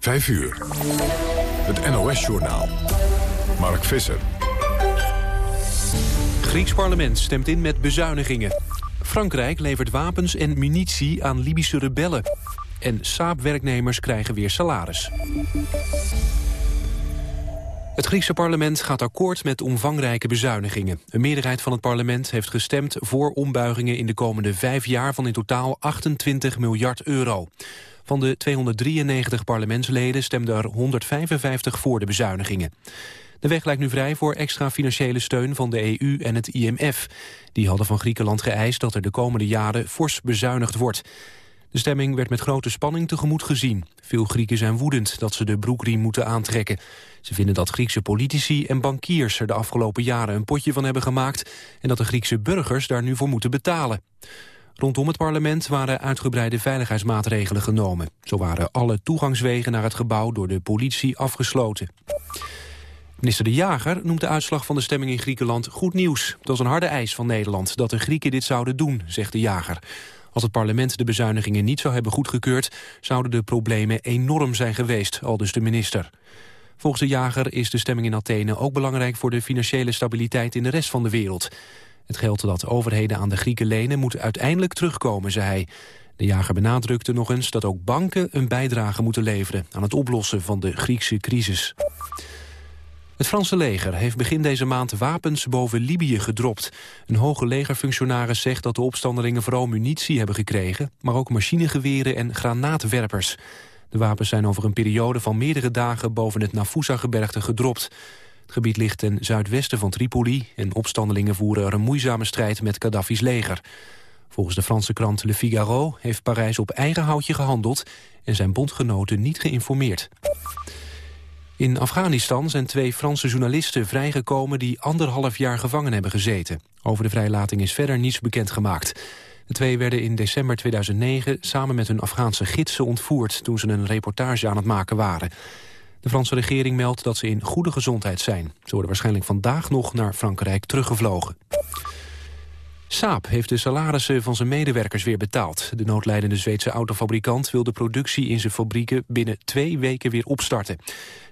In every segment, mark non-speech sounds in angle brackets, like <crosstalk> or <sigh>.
5 uur. Het NOS-journaal. Mark Visser. Grieks parlement stemt in met bezuinigingen. Frankrijk levert wapens en munitie aan Libische rebellen. En Saab-werknemers krijgen weer salaris. Het Griekse parlement gaat akkoord met omvangrijke bezuinigingen. Een meerderheid van het parlement heeft gestemd voor ombuigingen in de komende vijf jaar van in totaal 28 miljard euro. Van de 293 parlementsleden stemden er 155 voor de bezuinigingen. De weg lijkt nu vrij voor extra financiële steun van de EU en het IMF. Die hadden van Griekenland geëist dat er de komende jaren fors bezuinigd wordt. De stemming werd met grote spanning tegemoet gezien. Veel Grieken zijn woedend dat ze de broekriem moeten aantrekken. Ze vinden dat Griekse politici en bankiers er de afgelopen jaren een potje van hebben gemaakt... en dat de Griekse burgers daar nu voor moeten betalen. Rondom het parlement waren uitgebreide veiligheidsmaatregelen genomen. Zo waren alle toegangswegen naar het gebouw door de politie afgesloten. Minister De Jager noemt de uitslag van de stemming in Griekenland goed nieuws. Het was een harde eis van Nederland dat de Grieken dit zouden doen, zegt De Jager. Als het parlement de bezuinigingen niet zou hebben goedgekeurd... zouden de problemen enorm zijn geweest, aldus de minister. Volgens de jager is de stemming in Athene ook belangrijk... voor de financiële stabiliteit in de rest van de wereld. Het geld dat overheden aan de Grieken lenen moet uiteindelijk terugkomen, zei hij. De jager benadrukte nog eens dat ook banken een bijdrage moeten leveren... aan het oplossen van de Griekse crisis. Het Franse leger heeft begin deze maand wapens boven Libië gedropt. Een hoge legerfunctionaris zegt dat de opstandelingen vooral munitie hebben gekregen... maar ook machinegeweren en granaatwerpers. De wapens zijn over een periode van meerdere dagen boven het Nafusa-gebergte gedropt. Het gebied ligt ten zuidwesten van Tripoli... en opstandelingen voeren er een moeizame strijd met Gaddafi's leger. Volgens de Franse krant Le Figaro heeft Parijs op eigen houtje gehandeld... en zijn bondgenoten niet geïnformeerd. In Afghanistan zijn twee Franse journalisten vrijgekomen... die anderhalf jaar gevangen hebben gezeten. Over de vrijlating is verder niets bekendgemaakt. De twee werden in december 2009 samen met hun Afghaanse gidsen ontvoerd... toen ze een reportage aan het maken waren. De Franse regering meldt dat ze in goede gezondheid zijn. Ze worden waarschijnlijk vandaag nog naar Frankrijk teruggevlogen. Saab heeft de salarissen van zijn medewerkers weer betaald. De noodlijdende Zweedse autofabrikant wil de productie in zijn fabrieken binnen twee weken weer opstarten.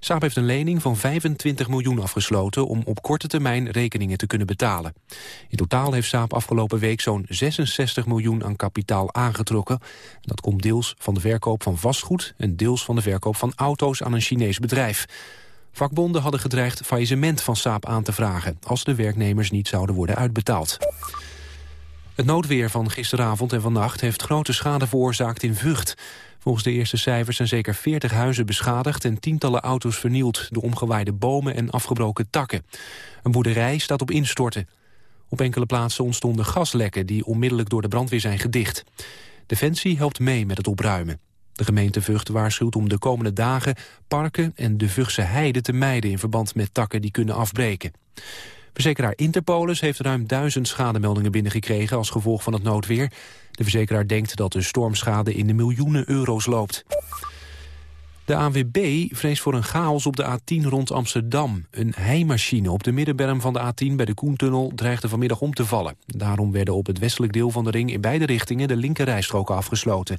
Saab heeft een lening van 25 miljoen afgesloten om op korte termijn rekeningen te kunnen betalen. In totaal heeft Saab afgelopen week zo'n 66 miljoen aan kapitaal aangetrokken. Dat komt deels van de verkoop van vastgoed en deels van de verkoop van auto's aan een Chinees bedrijf. Vakbonden hadden gedreigd faillissement van Saab aan te vragen... als de werknemers niet zouden worden uitbetaald. Het noodweer van gisteravond en vannacht heeft grote schade veroorzaakt in Vught. Volgens de eerste cijfers zijn zeker 40 huizen beschadigd... en tientallen auto's vernield door omgewaaide bomen en afgebroken takken. Een boerderij staat op instorten. Op enkele plaatsen ontstonden gaslekken... die onmiddellijk door de brandweer zijn gedicht. Defensie helpt mee met het opruimen. De gemeente Vught waarschuwt om de komende dagen parken en de Vughtse heide te mijden in verband met takken die kunnen afbreken. Verzekeraar Interpolis heeft ruim duizend schademeldingen binnengekregen als gevolg van het noodweer. De verzekeraar denkt dat de stormschade in de miljoenen euro's loopt. De ANWB vreest voor een chaos op de A10 rond Amsterdam. Een heimachine op de middenberm van de A10 bij de Koentunnel dreigde vanmiddag om te vallen. Daarom werden op het westelijk deel van de ring in beide richtingen de linkerrijstroken afgesloten.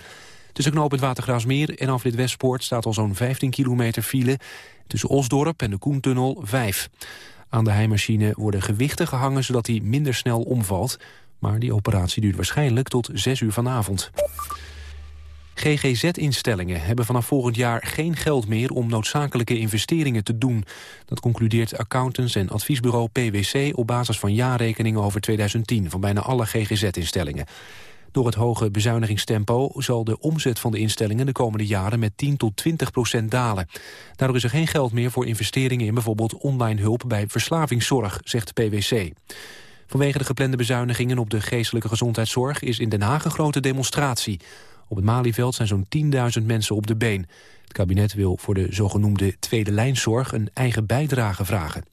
Tussen knoop het Watergraafsmeer en afrit Westpoort staat al zo'n 15 kilometer file. Tussen Osdorp en de Koentunnel 5. Aan de heimachine worden gewichten gehangen zodat hij minder snel omvalt. Maar die operatie duurt waarschijnlijk tot 6 uur vanavond. GGZ-instellingen hebben vanaf volgend jaar geen geld meer om noodzakelijke investeringen te doen. Dat concludeert accountants en adviesbureau PwC op basis van jaarrekeningen over 2010 van bijna alle GGZ-instellingen. Door het hoge bezuinigingstempo zal de omzet van de instellingen de komende jaren met 10 tot 20 procent dalen. Daardoor is er geen geld meer voor investeringen in bijvoorbeeld online hulp bij verslavingszorg, zegt PwC. Vanwege de geplande bezuinigingen op de geestelijke gezondheidszorg is in Den Haag een grote demonstratie. Op het Malieveld zijn zo'n 10.000 mensen op de been. Het kabinet wil voor de zogenoemde tweede lijnzorg een eigen bijdrage vragen.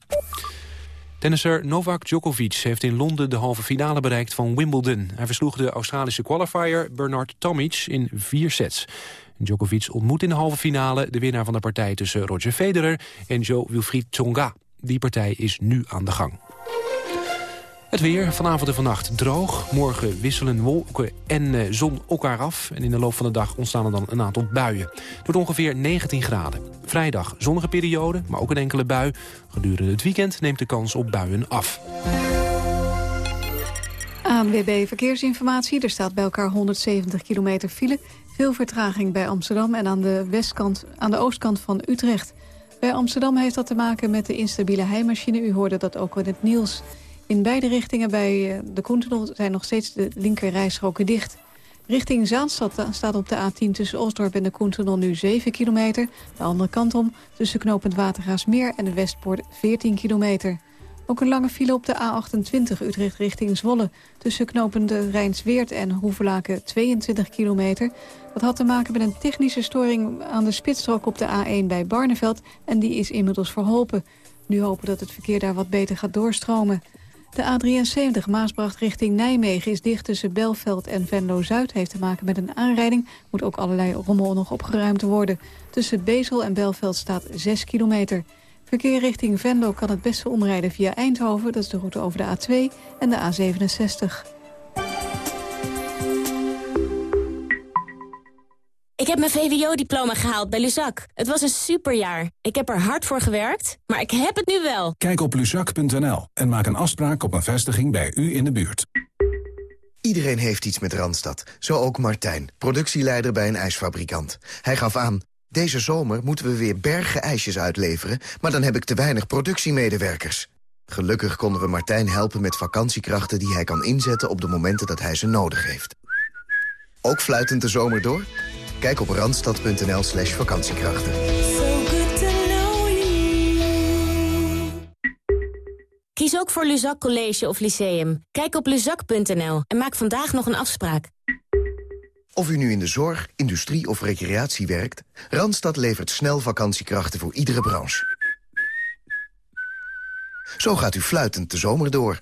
Tennisser Novak Djokovic heeft in Londen de halve finale bereikt van Wimbledon. Hij versloeg de Australische qualifier Bernard Tomic in vier sets. Djokovic ontmoet in de halve finale de winnaar van de partij tussen Roger Federer en Jo Wilfried Tsonga. Die partij is nu aan de gang. Het weer, vanavond en vannacht droog. Morgen wisselen wolken en eh, zon elkaar af. En in de loop van de dag ontstaan er dan een aantal buien. Het wordt ongeveer 19 graden. Vrijdag zonnige periode, maar ook een enkele bui. Gedurende het weekend neemt de kans op buien af. ANWB Verkeersinformatie. Er staat bij elkaar 170 kilometer file. Veel vertraging bij Amsterdam en aan de, westkant, aan de oostkant van Utrecht. Bij Amsterdam heeft dat te maken met de instabiele heimachine. U hoorde dat ook in het nieuws. In beide richtingen bij eh, de Koentunnel zijn nog steeds de linkerrijstroken dicht. Richting Zaanstad eh, staat op de A10 tussen Osdorp en de Koentunnel nu 7 kilometer. De andere kant om tussen knooppunt Watergaasmeer en de Westpoort 14 kilometer. Ook een lange file op de A28 Utrecht richting Zwolle. Tussen knopende Rijnsweert en Hoevelaken 22 kilometer. Dat had te maken met een technische storing aan de spitsstrook op de A1 bij Barneveld. En die is inmiddels verholpen. Nu hopen dat het verkeer daar wat beter gaat doorstromen. De A73 Maasbracht richting Nijmegen is dicht tussen Belveld en Venlo-Zuid. Heeft te maken met een aanrijding. Moet ook allerlei rommel nog opgeruimd worden. Tussen Bezel en Belveld staat 6 kilometer. Verkeer richting Venlo kan het beste omrijden via Eindhoven. Dat is de route over de A2 en de A67. Ik heb mijn VWO-diploma gehaald bij Luzak. Het was een superjaar. Ik heb er hard voor gewerkt, maar ik heb het nu wel. Kijk op luzak.nl en maak een afspraak op een vestiging bij u in de buurt. Iedereen heeft iets met Randstad. Zo ook Martijn, productieleider bij een ijsfabrikant. Hij gaf aan, deze zomer moeten we weer bergen ijsjes uitleveren... maar dan heb ik te weinig productiemedewerkers. Gelukkig konden we Martijn helpen met vakantiekrachten... die hij kan inzetten op de momenten dat hij ze nodig heeft. Ook fluitend de zomer door? Kijk op randstad.nl slash vakantiekrachten. Kies ook voor Luzak College of Lyceum. Kijk op luzak.nl en maak vandaag nog een afspraak. Of u nu in de zorg, industrie of recreatie werkt... Randstad levert snel vakantiekrachten voor iedere branche. Zo gaat u fluitend de zomer door.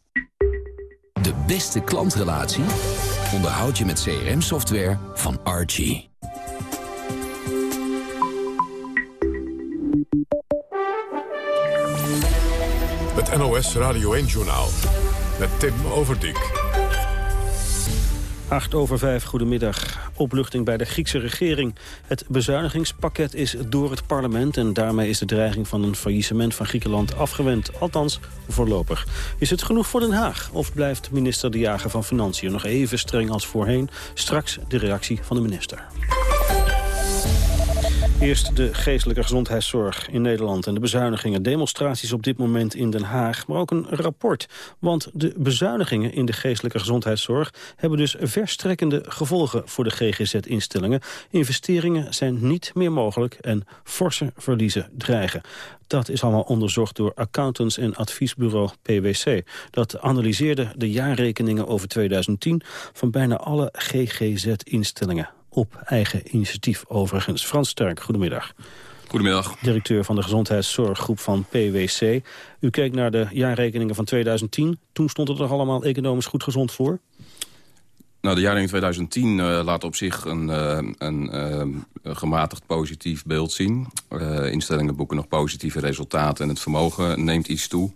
De beste klantrelatie onderhoud je met CRM-software van Archie. Het NOS Radio 1-journaal met Tim Overdijk. 8 over 5, goedemiddag. Opluchting bij de Griekse regering. Het bezuinigingspakket is door het parlement... en daarmee is de dreiging van een faillissement van Griekenland afgewend. Althans, voorlopig. Is het genoeg voor Den Haag? Of blijft minister De Jager van Financiën nog even streng als voorheen? Straks de reactie van de minister. Eerst de geestelijke gezondheidszorg in Nederland en de bezuinigingen. Demonstraties op dit moment in Den Haag, maar ook een rapport. Want de bezuinigingen in de geestelijke gezondheidszorg... hebben dus verstrekkende gevolgen voor de GGZ-instellingen. Investeringen zijn niet meer mogelijk en forse verliezen dreigen. Dat is allemaal onderzocht door accountants en adviesbureau PwC. Dat analyseerde de jaarrekeningen over 2010 van bijna alle GGZ-instellingen op eigen initiatief overigens. Frans Sterk, goedemiddag. Goedemiddag. Directeur van de gezondheidszorggroep van PwC. U keek naar de jaarrekeningen van 2010. Toen stond het er allemaal economisch goed gezond voor? Nou, de jaarrekening 2010 uh, laat op zich een, uh, een uh, gematigd positief beeld zien. instellingen boeken nog positieve resultaten en het vermogen neemt iets toe.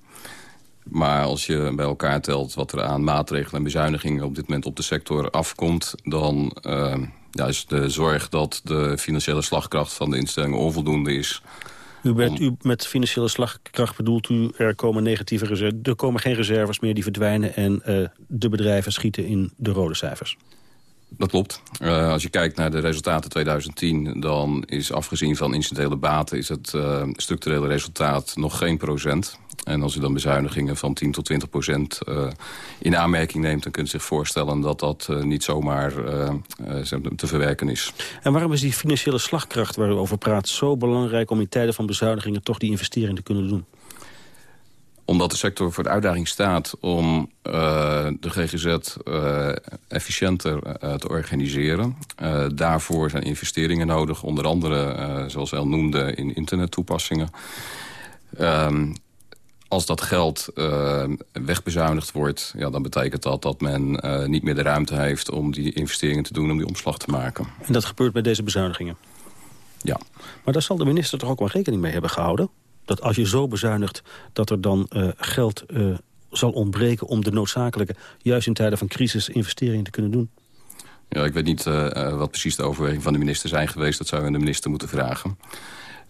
Maar als je bij elkaar telt wat er aan maatregelen en bezuinigingen op dit moment op de sector afkomt... dan ja, is de zorg dat de financiële slagkracht van de instellingen onvoldoende is. U bent, u, met financiële slagkracht bedoelt u, er komen negatieve reserves, er komen geen reserves meer die verdwijnen en uh, de bedrijven schieten in de rode cijfers. Dat klopt. Uh, als je kijkt naar de resultaten 2010... dan is afgezien van incidentele baten... is het uh, structurele resultaat nog geen procent. En als u dan bezuinigingen van 10 tot 20 procent uh, in aanmerking neemt... dan kunt u zich voorstellen dat dat niet zomaar te verwerken is. En waarom is die financiële slagkracht waar u over praat... zo belangrijk om in tijden van bezuinigingen... toch die investering te kunnen doen? omdat de sector voor de uitdaging staat om de GGZ efficiënter te organiseren. daarvoor zijn investeringen nodig, onder andere, zoals El noemde, in internettoepassingen. Ehm, als dat geld wegbezuinigd wordt, ja, dan betekent dat dat men niet meer de ruimte heeft om die investeringen te doen, om die omslag te maken. En dat gebeurt bij deze bezuinigingen? Ja. Maar daar zal de minister toch ook wel rekening mee hebben gehouden? dat als je zo bezuinigt... dat er dan uh, geld uh, zal ontbreken om de noodzakelijke... juist in tijden van crisis investeringen te kunnen doen? Ja, ik weet niet wat precies de overweging van de minister zijn geweest. Dat zou we aan de minister moeten vragen.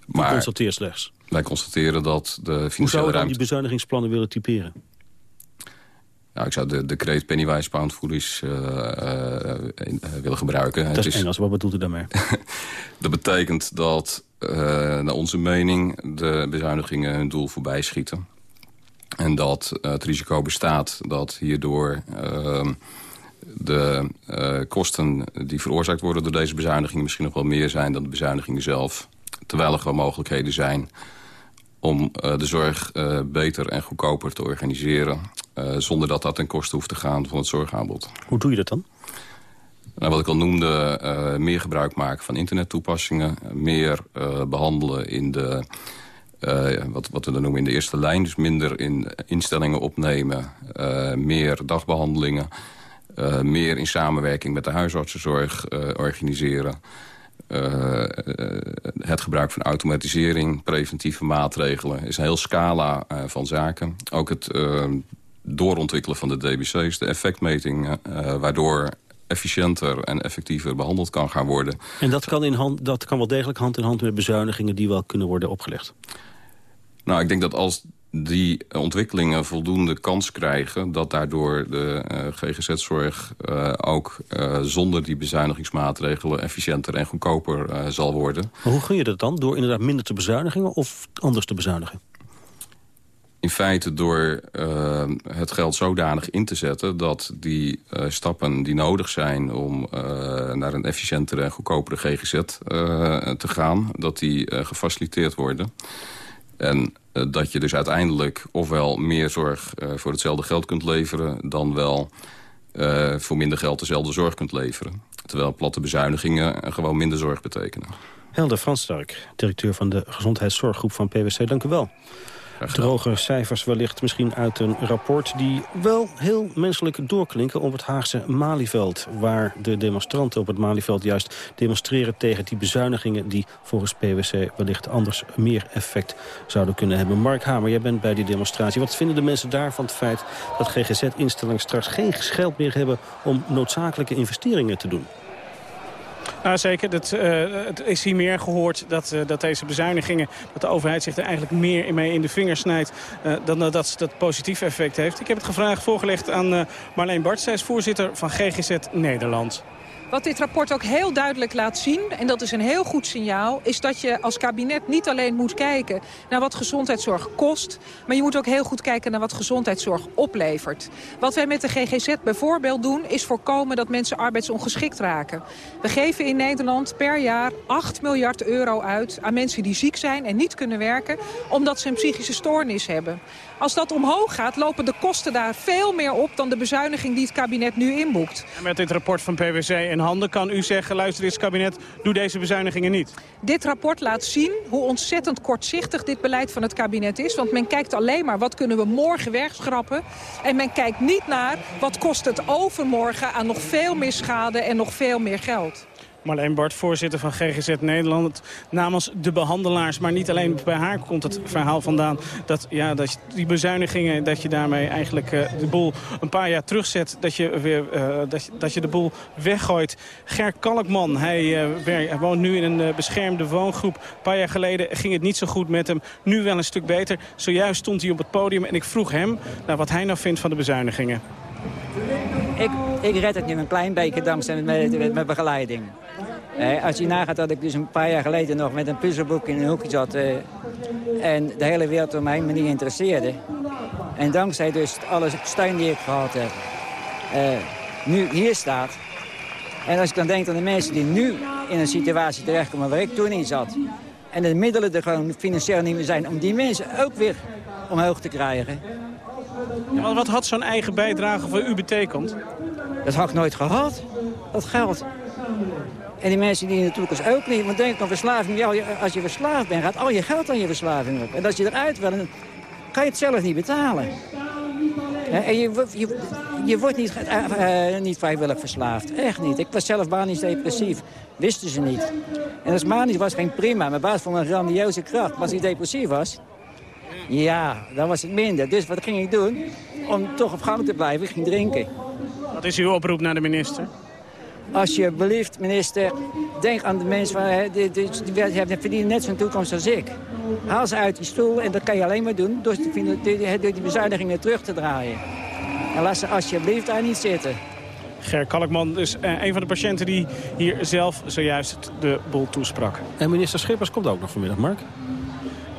Maar slechts. Wij constateren dat de financiële Hoe zou je dan die bezuinigingsplannen willen typeren? Nou, ik zou de decreet Pennywise Pound Foolish uh, uh, willen gebruiken. Dat is Engels, wat bedoelt u daarmee? <laughs> dat betekent dat naar onze mening de bezuinigingen hun doel voorbij schieten. En dat het risico bestaat dat hierdoor uh, de kosten die veroorzaakt worden door deze bezuinigingen... misschien nog wel meer zijn dan de bezuinigingen zelf. Terwijl er gewoon mogelijkheden zijn om uh, de zorg uh, beter en goedkoper te organiseren... Uh, zonder dat dat ten koste hoeft te gaan van het zorgaanbod. Hoe doe je dat dan? Nou, wat ik al noemde, meer gebruik maken van internettoepassingen. Meer behandelen in de, uh, wat, wat we dan noemen in de eerste lijn. Dus minder in instellingen opnemen. meer dagbehandelingen. meer in samenwerking met de huisartsenzorg organiseren. Het gebruik van automatisering, preventieve maatregelen... is een heel scala van zaken. Ook het doorontwikkelen van de DBC's, de effectmeting... waardoor efficiënter en effectiever behandeld kan gaan worden. En dat kan, in hand, dat kan wel degelijk hand in hand met bezuinigingen... die wel kunnen worden opgelegd? Nou, ik denk dat als die ontwikkelingen voldoende kans krijgen... dat daardoor de uh, GGZ-zorg uh, ook uh, zonder die bezuinigingsmaatregelen... efficiënter en goedkoper zal worden. Maar hoe kun je dat dan? Door inderdaad minder te bezuinigen of anders te bezuinigen? in feite door uh, het geld zodanig in te zetten... dat die uh, stappen die nodig zijn om uh, naar een efficiëntere en goedkopere GGZ te gaan... dat die gefaciliteerd worden. En dat je dus uiteindelijk ofwel meer zorg voor hetzelfde geld kunt leveren... dan wel voor minder geld dezelfde zorg kunt leveren. Terwijl platte bezuinigingen gewoon minder zorg betekenen. Helder Frans Stark, directeur van de Gezondheidszorggroep van PwC. Dank u wel. Droge cijfers wellicht misschien uit een rapport... die wel heel menselijk doorklinken op het Haagse Malieveld... waar de demonstranten op het Malieveld juist demonstreren tegen die bezuinigingen... die volgens PwC wellicht anders meer effect zouden kunnen hebben. Mark Hamer, jij bent bij die demonstratie. Wat vinden de mensen daar van het feit dat GGZ-instellingen straks geen geld meer hebben... om noodzakelijke investeringen te doen? Nou, zeker. Dat, uh, het is hier meer gehoord dat, uh, dat deze bezuinigingen... dat de overheid zich er eigenlijk meer mee in de vingers snijdt... Uh, dan dat dat positief effect heeft. Ik heb het gevraagd voorgelegd aan Marleen Bart. Zij is voorzitter van GGZ Nederland. Wat dit rapport ook heel duidelijk laat zien, en dat is een heel goed signaal... is dat je als kabinet niet alleen moet kijken naar wat gezondheidszorg kost... maar je moet ook heel goed kijken naar wat gezondheidszorg oplevert. Wat wij met de GGZ bijvoorbeeld doen, is voorkomen dat mensen arbeidsongeschikt raken. We geven in Nederland per jaar 8 miljard euro uit aan mensen die ziek zijn en niet kunnen werken... omdat ze een psychische stoornis hebben. Als dat omhoog gaat, lopen de kosten daar veel meer op... dan de bezuiniging die het kabinet nu inboekt. Met dit rapport van PwC in handen kan u zeggen... luister eens kabinet, doe deze bezuinigingen niet. Dit rapport laat zien hoe ontzettend kortzichtig dit beleid van het kabinet is. Want men kijkt alleen maar wat kunnen we morgen wegschrappen. En men kijkt niet naar wat kost het overmorgen aan nog veel meer schade en nog veel meer geld. Marleen Bart, voorzitter van GGZ Nederland. Namens de behandelaars, maar niet alleen bij haar komt het verhaal vandaan... dat, ja, dat die bezuinigingen, dat je daarmee eigenlijk uh, de boel een paar jaar terugzet... dat je, weer, uh, dat, dat je de boel weggooit. Ger Kalkman, hij, hij woont nu in een beschermde woongroep. Een paar jaar geleden ging het niet zo goed met hem. Nu wel een stuk beter. Zojuist stond hij op het podium en ik vroeg hem naar wat hij nou vindt van de bezuinigingen. ik, ik red het nu een klein beetje dankzij mijn, mijn begeleiding. Eh, als je nagaat dat ik dus een paar jaar geleden nog met een puzzelboek in een hoekje zat... Eh, en de hele wereld om mij me niet interesseerde. En dankzij dus alle steun die ik gehad heb, eh, nu hier staat. En als ik dan denk aan de mensen die nu in een situatie terechtkomen waar ik toen in zat... en de middelen er gewoon financieel niet meer zijn om die mensen ook weer omhoog te krijgen... Ja, wat had zo'n eigen bijdrage voor u betekend? Dat had ik nooit gehad, dat geld. En die mensen die natuurlijk dus ook niet. Want denk aan verslaving. Ja, als je verslaafd bent, gaat al je geld aan je verslaving op. En als je eruit wil, dan kan je het zelf niet betalen. En je, je, wordt niet, uh, niet vrijwillig verslaafd. Echt niet. Ik was zelf manisch depressief. Wisten ze niet. En als manisch was geen prima. Mijn baas vond een grandioze kracht. Maar als hij depressief was, ja, dan was het minder. Dus wat ging ik doen? Om toch op gang te blijven, ik ging drinken. Wat is uw oproep naar de minister? Alsjeblieft, minister, denk aan de mensen van, die, die, die, die verdienen net zo'n toekomst als ik. Haal ze uit die stoel en dat kan je alleen maar doen door, door die bezuinigingen terug te draaien. En laat ze alsjeblieft daar niet zitten. Ger Kalkman is uh, een van de patiënten die hier zelf zojuist de boel toesprak. En minister Schippers komt ook nog vanmiddag, Mark.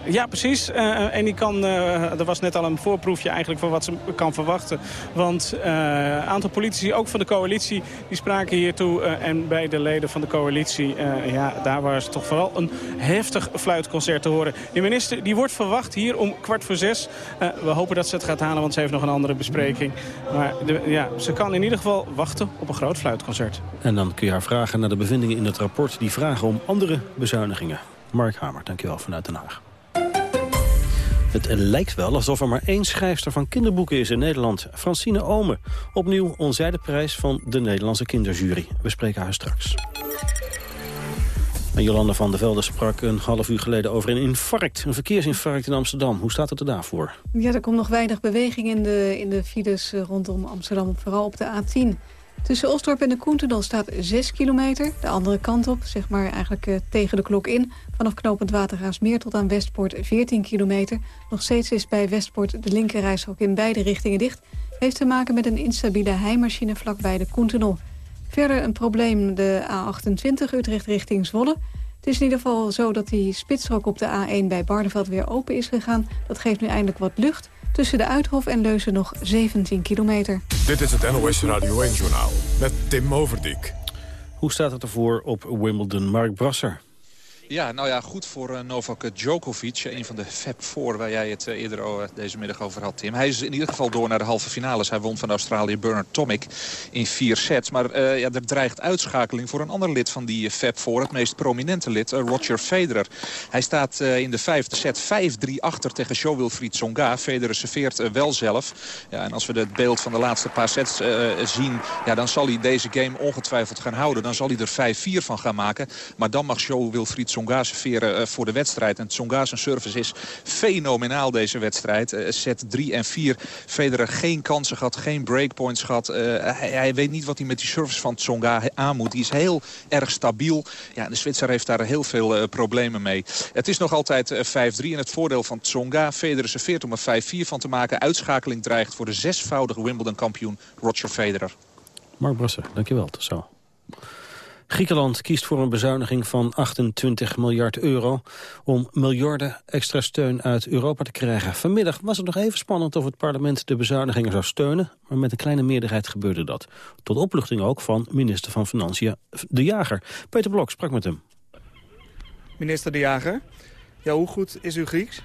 Ja, precies. Uh, en die kan, uh, er was net al een voorproefje eigenlijk van wat ze kan verwachten. Want een aantal politici, ook van de coalitie, die spraken hiertoe. en bij de leden van de coalitie, ja, daar was toch vooral een heftig fluitconcert te horen. Die minister die wordt verwacht hier om kwart voor zes. we hopen dat ze het gaat halen, want ze heeft nog een andere bespreking. Maar de, ja, ze kan in ieder geval wachten op een groot fluitconcert. En dan kun je haar vragen naar de bevindingen in het rapport. Die vragen om andere bezuinigingen. Mark Hamer, dankjewel vanuit Den Haag. Het lijkt wel alsof er maar één schrijfster van kinderboeken is in Nederland. Francine Omen. Opnieuw onzijde prijs van de Nederlandse kinderjury. We spreken haar straks. Jolanda van der Velde sprak een half uur geleden over een infarct. Een verkeersinfarct in Amsterdam. Hoe staat het er daarvoor? Ja, er komt nog weinig beweging in de, in de files rondom Amsterdam. Vooral op de A10. Tussen Osdorp en de Koentendaal staat 6 kilometer. De andere kant op, zeg maar eigenlijk uh, tegen de klok in. Vanaf knooppunt Watergraafsmeer tot aan Westpoort 14 kilometer. Nog steeds is bij Westpoort de linkerrijstrook in beide richtingen dicht. Heeft te maken met een instabiele heimachine vlakbij de Koentenol. Verder een probleem de A28 Utrecht richting Zwolle. Het is in ieder geval zo dat die spitsstrook op de A1 bij Barneveld weer open is gegaan. Dat geeft nu eindelijk wat lucht. Tussen de Uithof en Leuzen nog 17 kilometer. Dit is het NOS Radio 1-journaal met Tim Overdijk. Hoe staat het ervoor op Wimbledon? Mark Brasser. Ja, nou ja, goed voor uh, Novak Djokovic. Een van de Fab Four waar jij het uh, eerder uh, deze middag over had, Tim. Hij is in ieder geval door naar de halve finales. Hij won van Australië Bernard Tomic in vier sets. Maar ja, er dreigt uitschakeling voor een ander lid van die Fab Four. Het meest prominente lid, Roger Federer. Hij staat in de vijfde set 5-3 achter tegen Jo-Wilfried Tsonga. Federer serveert wel zelf. Ja, en als we het beeld van de laatste paar sets zien... Ja, dan zal hij deze game ongetwijfeld gaan houden. Dan zal hij er 5-4 van gaan maken. Maar dan mag Jo-Wilfried Tsonga serveren uh, voor de wedstrijd. En Tsonga's service is fenomenaal deze wedstrijd. Uh, set 3 en 4. Federer geen kansen gehad, geen breakpoints gehad. Uh, hij, hij, weet niet wat hij met die service van Tsonga aan moet. Die is heel erg stabiel. Ja, de Zwitser heeft daar heel veel problemen mee. Het is nog altijd 5-3 en het voordeel van Tsonga. Federer serveert om er 5-4 van te maken. Uitschakeling dreigt voor de zesvoudige Wimbledon kampioen Roger Federer. Mark Brasser, dankjewel. Tot zo. Griekenland kiest voor een bezuiniging van 28 miljard euro... om miljarden extra steun uit Europa te krijgen. Vanmiddag was het nog even spannend of het parlement de bezuinigingen zou steunen... maar met een kleine meerderheid gebeurde dat. Tot opluchting ook van minister van Financiën De Jager. Peter Blok sprak met hem. Minister De Jager, ja, hoe goed is uw Grieks?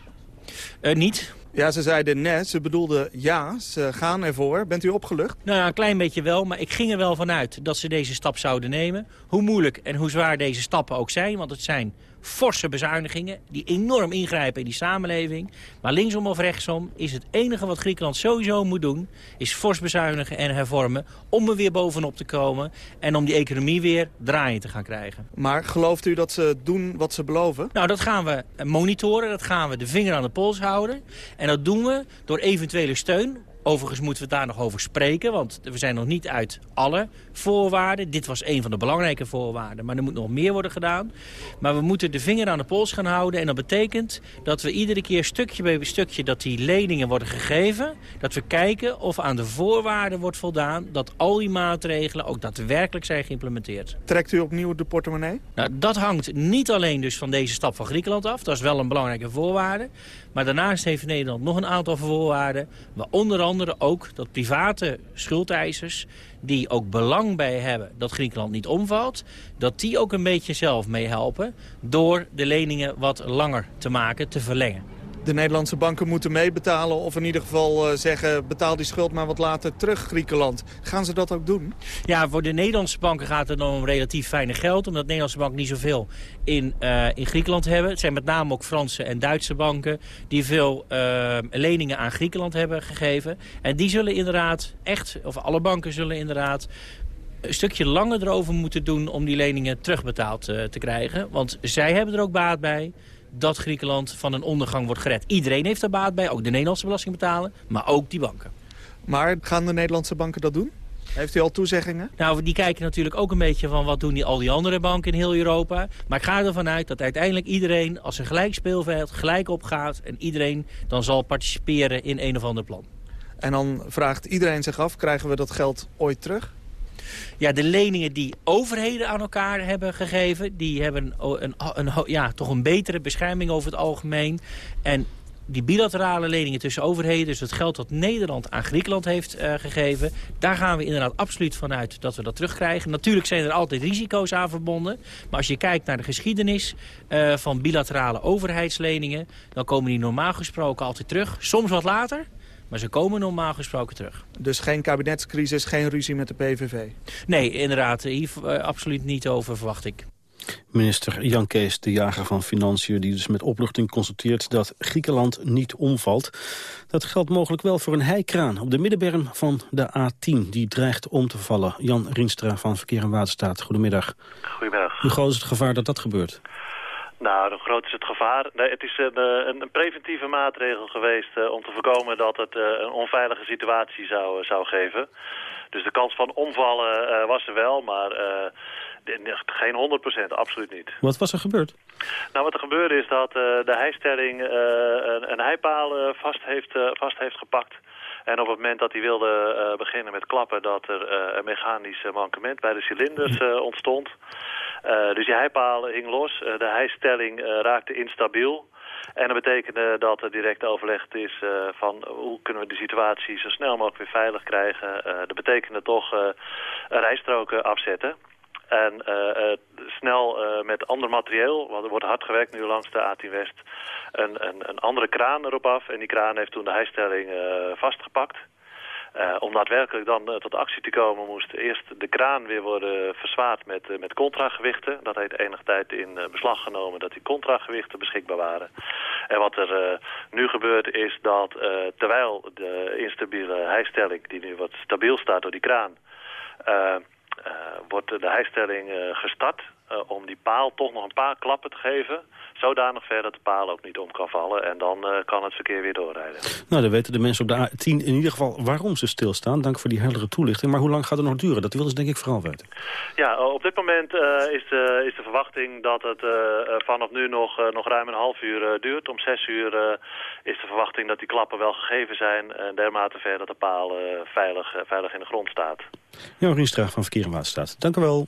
Uh, niet. Ja, ze zeiden net, ze bedoelden ja, ze gaan ervoor. Bent u opgelucht? Nou ja, een klein beetje wel, maar ik ging er wel vanuit dat ze deze stap zouden nemen. Hoe moeilijk en hoe zwaar deze stappen ook zijn, want het zijn forse bezuinigingen die enorm ingrijpen in die samenleving. Maar linksom of rechtsom is het enige wat Griekenland sowieso moet doen... is fors bezuinigen en hervormen om er weer bovenop te komen... en om die economie weer draaien te gaan krijgen. Maar gelooft u dat ze doen wat ze beloven? Nou, dat gaan we monitoren, dat gaan we de vinger aan de pols houden. En dat doen we door eventuele steun Overigens moeten we daar nog over spreken, want we zijn nog niet uit alle voorwaarden. Dit was een van de belangrijke voorwaarden, maar er moet nog meer worden gedaan. Maar we moeten de vinger aan de pols gaan houden en dat betekent dat we iedere keer stukje bij stukje dat die leningen worden gegeven, dat we kijken of aan de voorwaarden wordt voldaan, dat al die maatregelen ook daadwerkelijk zijn geïmplementeerd. Trekt u opnieuw de portemonnee? Nou, dat hangt niet alleen dus van deze stap van Griekenland af, dat is wel een belangrijke voorwaarde. Maar daarnaast heeft Nederland nog een aantal voorwaarden, waaronder andere ook dat private schuldeisers... die ook belang bij hebben dat Griekenland niet omvalt... dat die ook een beetje zelf meehelpen door de leningen wat langer te maken, te verlengen de Nederlandse banken moeten meebetalen... of in ieder geval uh, zeggen, betaal die schuld maar wat later terug, Griekenland. Gaan ze dat ook doen? Ja, voor de Nederlandse banken gaat het om relatief fijne geld... omdat de Nederlandse banken niet zoveel in, uh, in Griekenland hebben. Het zijn met name ook Franse en Duitse banken... die veel uh, leningen aan Griekenland hebben gegeven. En die zullen inderdaad echt, of alle banken zullen inderdaad een stukje langer erover moeten doen om die leningen terugbetaald te krijgen. Want zij hebben er ook baat bij dat Griekenland van een ondergang wordt gered. Iedereen heeft er baat bij, ook de Nederlandse belastingbetaler, maar ook die banken. Maar gaan de Nederlandse banken dat doen? Heeft u al toezeggingen? Nou, die kijken natuurlijk ook een beetje van wat doen die, al die andere banken in heel Europa. Maar ik ga ervan uit dat uiteindelijk iedereen als een gelijk speelveld gelijk opgaat... en iedereen dan zal participeren in een of ander plan. En dan vraagt iedereen zich af, krijgen we dat geld ooit terug? Ja, de leningen die overheden aan elkaar hebben gegeven... die hebben een, een, ja, toch een betere bescherming over het algemeen. En die bilaterale leningen tussen overheden... dus het geld dat Nederland aan Griekenland heeft uh, gegeven... daar gaan we inderdaad absoluut vanuit dat we dat terugkrijgen. Natuurlijk zijn er altijd risico's aan verbonden. Maar als je kijkt naar de geschiedenis uh, van bilaterale overheidsleningen... dan komen die normaal gesproken altijd terug. Soms wat later... Maar ze komen normaal gesproken terug. Dus geen kabinetscrisis, geen ruzie met de PVV? Nee, inderdaad. Hier uh, absoluut niet over, verwacht ik. Minister Jan Kees, de jager van Financiën... die dus met opluchting constateert dat Griekenland niet omvalt. Dat geldt mogelijk wel voor een heikraan op de middenberm van de A10. Die dreigt om te vallen. Jan Rienstra van Verkeer en Waterstaat, goedemiddag. Goedemiddag. Hoe groot is het gevaar dat dat gebeurt? Nou, hoe groot is het gevaar? Nee, het is een, eh, een, een preventieve maatregel geweest uh, om te voorkomen dat het uh, een onveilige situatie zou, zou geven. Dus de kans van omvallen was er wel, maar geen 100%, absoluut niet. Wat was er gebeurd? Nou, wat er gebeurde is dat de heistelling een, een heipaal vast, heeft, vast heeft gepakt. En op het moment dat hij wilde uh, beginnen met klappen... dat er uh, een mechanisch mankement bij de cilinders uh, ontstond. Dus die heipaal hing los. de heistelling raakte instabiel. En dat betekende dat er direct overlegd is uh, van hoe kunnen we de situatie zo snel mogelijk weer veilig krijgen. Dat betekende toch uh, rijstroken afzetten. En snel met ander materieel, want er wordt hard gewerkt nu langs de A10 West, een, een, een andere kraan erop af. En die kraan heeft toen de heistelling uh, vastgepakt. Uh, om daadwerkelijk dan uh, tot actie te komen moest eerst de kraan weer worden verzwaard met, uh, met contragewichten. Dat heeft enige tijd in beslag genomen dat die contragewichten beschikbaar waren. En wat er nu gebeurt is dat terwijl de instabiele heistelling die nu wat stabiel staat door die kraan... Wordt de heistelling uh, gestart uh, om die paal toch nog een paar klappen te geven. Zodanig ver dat de paal ook niet om kan vallen. En dan kan het verkeer weer doorrijden. Nou, dan weten de mensen op de A10 in ieder geval waarom ze stilstaan. Dank voor die heldere toelichting. Maar hoe lang gaat het nog duren? Dat willen ze denk ik vooral weten. Ja, op dit moment is, de, is de verwachting dat het vanaf nu nog, nog ruim een half uur duurt. Om zes uur is de verwachting dat die klappen wel gegeven zijn. En dermate ver dat de paal veilig, veilig in de grond staat. Jan Rienstra van Verkeer en Waterstaat. Dank u wel.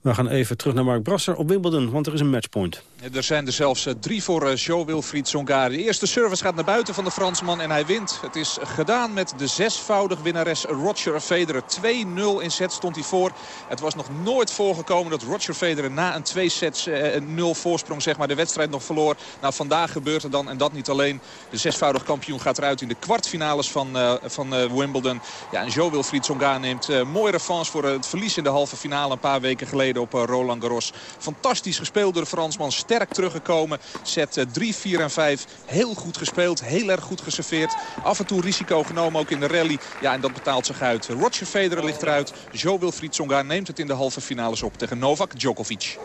We gaan even terug naar Mark Brasser op Wimbledon, want er is een matchpoint. Er zijn er zelfs eh, drie voor eh, Jo Wilfried Tsonga. De eerste service gaat naar buiten van de Fransman en hij wint. Het is gedaan met de zesvoudig winnares Roger Federer. 2-0 in set stond hij voor. Het was nog nooit voorgekomen dat Roger Federer na een twee sets eh, 0 voorsprong zeg maar, de wedstrijd nog verloor. Nou, vandaag gebeurt er dan en dat niet alleen. De zesvoudig kampioen gaat eruit in de kwartfinales van, van Wimbledon. Ja, en Jo Wilfried Tsonga neemt uh, mooi revanche voor het verlies in de halve finale een paar weken geleden op Roland Garros. Fantastisch gespeeld door de Fransman. Sterk teruggekomen. Set 3, 4 en 5. Heel goed gespeeld. Heel erg goed geserveerd. Af en toe risico genomen ook in de rally. Ja, en dat betaalt zich uit. Roger Federer ligt eruit. Jo Wilfried Tsonga neemt het in de halve finales op tegen Novak Djokovic.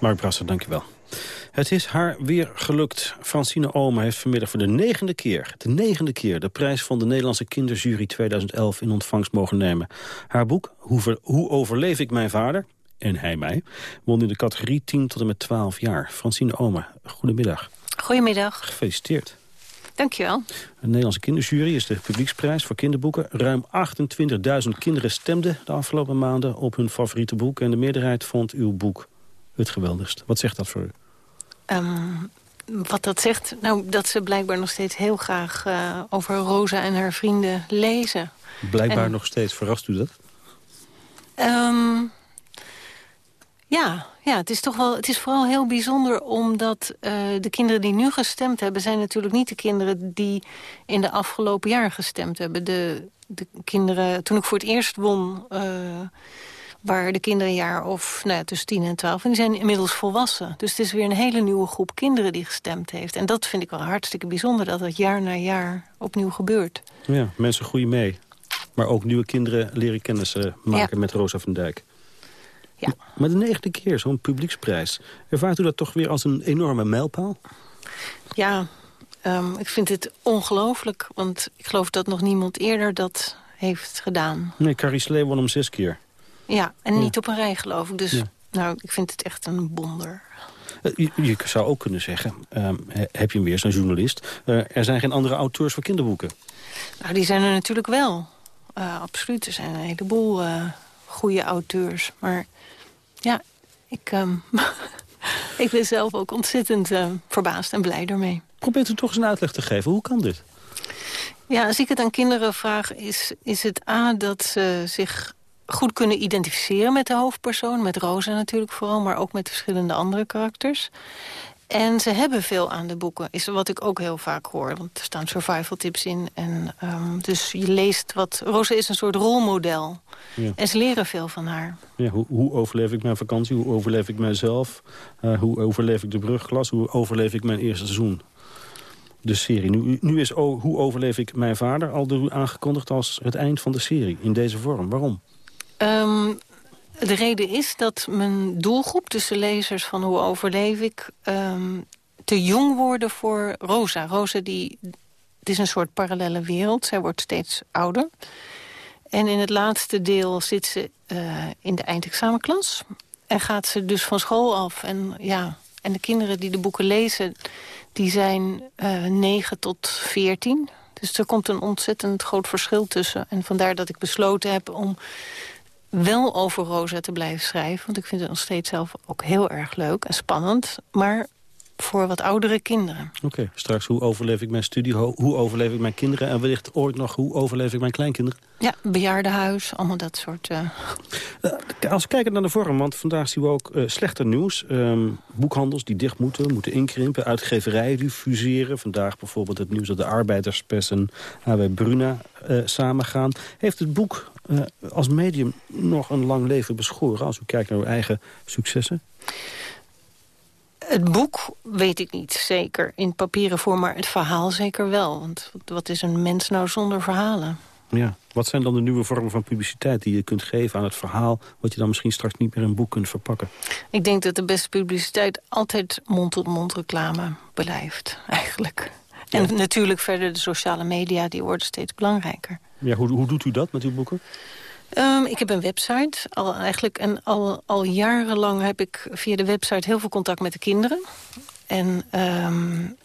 Mark Brasser, dankjewel. Het is haar weer gelukt. Francine Omen heeft vanmiddag voor de negende keer... de negende keer de prijs van de Nederlandse Kinderjury 2011 in ontvangst mogen nemen. Haar boek Hoe overleef ik mijn vader? En hij mij, won in de categorie 10 tot en met 12 jaar. Francine Omen, goedemiddag. Goedemiddag. Gefeliciteerd. Dankjewel. De Nederlandse Kinderjury is de publieksprijs voor kinderboeken. Ruim 28.000 kinderen stemden de afgelopen maanden op hun favoriete boek... en de meerderheid vond uw boek het geweldigst. Wat zegt dat voor u? Um, wat dat zegt? Nou, dat ze blijkbaar nog steeds heel graag uh, over Rosa en haar vrienden lezen. Blijkbaar en... nog steeds. Verrast u dat? Um, ja, ja, het is toch wel. Het is vooral heel bijzonder omdat uh, de kinderen die nu gestemd hebben, zijn natuurlijk niet de kinderen die in de afgelopen jaar gestemd hebben. De, de kinderen, toen ik voor het eerst won. Uh, waar de kinderen een jaar of nou ja, tussen 10 en 12... en die zijn inmiddels volwassen. Dus het is weer een hele nieuwe groep kinderen die gestemd heeft. En dat vind ik wel hartstikke bijzonder... dat dat jaar na jaar opnieuw gebeurt. Ja, mensen groeien mee. Maar ook nieuwe kinderen leren kennis uh, maken ja. met Rosa van Dijk. Ja. Maar de negende keer, zo'n publieksprijs. Ervaart u dat toch weer als een enorme mijlpaal? Ja, um, ik vind het ongelooflijk. Want ik geloof dat nog niemand eerder dat heeft gedaan. Nee, Carrie Slee won hem zes keer. Ja, en niet op een rij geloof ik. Dus ja. nou, ik vind het echt een wonder. Je, je, zou ook kunnen zeggen, um, heb je hem weer zo'n journalist... Uh, er zijn geen andere auteurs voor kinderboeken. Nou, die zijn er natuurlijk wel. Uh, absoluut, er zijn een heleboel uh, goede auteurs. Maar ja, ik, um, <laughs> ik ben zelf ook ontzettend verbaasd en blij daarmee. Probeert u toch eens een uitleg te geven. Hoe kan dit? Ja, als ik het aan kinderen vraag, is, is het A dat ze zich goed kunnen identificeren met de hoofdpersoon. Met Rosa natuurlijk vooral, maar ook met verschillende andere karakters. En ze hebben veel aan de boeken, is wat ik ook heel vaak hoor. Want er staan survival tips in. En, um, dus je leest wat... Rosa is een soort rolmodel. Ja. En ze leren veel van haar. Ja, hoe, hoe overleef ik mijn vakantie? Hoe overleef ik mijzelf? Uh, hoe overleef ik de brugglas? Hoe overleef ik mijn eerste seizoen? De serie. Nu, nu is o, Hoe overleef ik mijn vader al aangekondigd als het eind van de serie. In deze vorm. Waarom? Um, de reden is dat mijn doelgroep, dus de lezers van Hoe overleef ik... Um, te jong worden voor Rosa. Rosa die, het is een soort parallele wereld. Zij wordt steeds ouder. En in het laatste deel zit ze uh, in de eindexamenklas. En gaat ze dus van school af. En, ja, en de kinderen die de boeken lezen, die zijn uh, 9 tot 14. Dus er komt een ontzettend groot verschil tussen. En vandaar dat ik besloten heb om wel over Rosa te blijven schrijven. Want ik vind het nog steeds zelf ook heel erg leuk en spannend. Maar voor wat oudere kinderen. Oké, okay, straks hoe overleef ik mijn studie, hoe overleef ik mijn kinderen... en wellicht ooit nog hoe overleef ik mijn kleinkinderen? Ja, bejaardenhuis, allemaal dat soort... Uh... Uh, als we kijken naar de vorm, want vandaag zien we ook uh, slechter nieuws. Um, boekhandels die dicht moeten, moeten inkrimpen. Uitgeverijen die fuseren. Vandaag bijvoorbeeld het nieuws dat de arbeiderspers en HW Bruna samengaan. Heeft het boek als medium nog een lang leven beschoren... als u kijkt naar uw eigen successen? Het boek weet ik niet zeker in papieren vorm, maar het verhaal zeker wel. Want wat is een mens nou zonder verhalen? Ja, wat zijn dan de nieuwe vormen van publiciteit die je kunt geven aan het verhaal... wat je dan misschien straks niet meer in een boek kunt verpakken? Ik denk dat de beste publiciteit altijd mond-tot-mond reclame blijft, eigenlijk. Ja. En natuurlijk verder de sociale media, die worden steeds belangrijker. Ja, hoe, hoe doet u dat met uw boeken? Um, ik heb een website al eigenlijk en al, al jarenlang heb ik via de website heel veel contact met de kinderen. En um,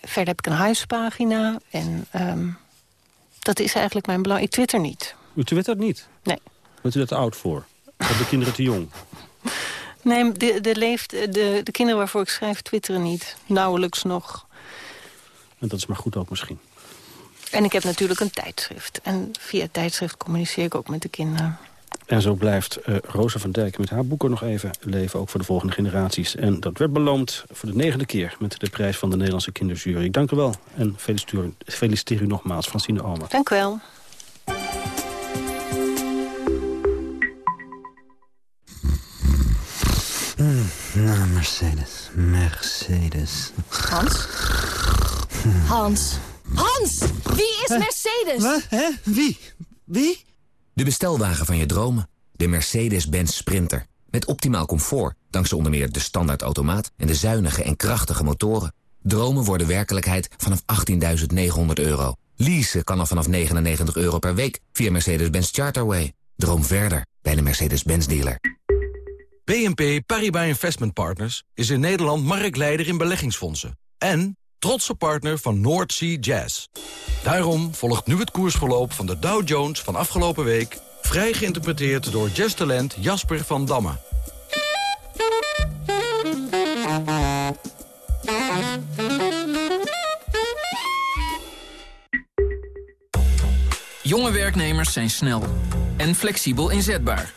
verder heb ik een huispagina en um, dat is eigenlijk mijn belang. Ik twitter niet. U twittert niet? Nee. Bent u daar te oud voor? Of de kinderen te jong? <laughs> Nee, de, de, leeft, de, de kinderen waarvoor ik schrijf twitteren niet. Nauwelijks nog. En dat is maar goed ook misschien. En ik heb natuurlijk een tijdschrift. En via het tijdschrift communiceer ik ook met de kinderen. En zo blijft uh, Rosa van Dijk met haar boeken nog even leven, ook voor de volgende generaties. En dat werd beloond voor de negende keer met de prijs van de Nederlandse kinderjury. Ik dank u wel en feliciteer, feliciteer u nogmaals, Francine Omer. Dank u wel. Nou, Mercedes. Mercedes. Hans? Hans? Hans! Wie is Mercedes? Wat? Hè? Wie? Wie? De bestelwagen van je dromen. De Mercedes-Benz Sprinter. Met optimaal comfort, dankzij onder meer de standaardautomaat... en de zuinige en krachtige motoren. Dromen worden werkelijkheid vanaf 18.900 euro. Leasen kan al vanaf 99 euro per week via Mercedes-Benz Charterway. Droom verder bij de Mercedes-Benz dealer. BNP Paribas Investment Partners is in Nederland marktleider in beleggingsfondsen. En trotse partner van North Sea Jazz. Daarom volgt nu het koersverloop van de Dow Jones van afgelopen week... vrij geïnterpreteerd door jazztalent Jasper van Damme. Jonge werknemers zijn snel en flexibel inzetbaar.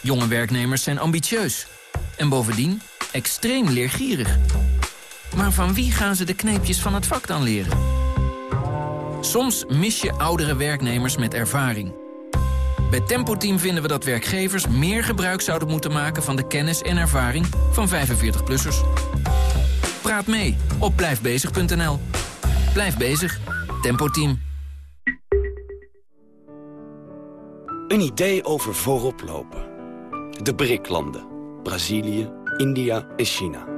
Jonge werknemers zijn ambitieus en bovendien extreem leergierig. Maar van wie gaan ze de kneepjes van het vak dan leren? Soms mis je oudere werknemers met ervaring. Bij Tempo Team vinden we dat werkgevers meer gebruik zouden moeten maken... van de kennis en ervaring van 45-plussers. Praat mee op blijfbezig.nl. Blijf bezig. Tempo Team. Een idee over voorop lopen. De BRIC-landen. Brazilië, India en China.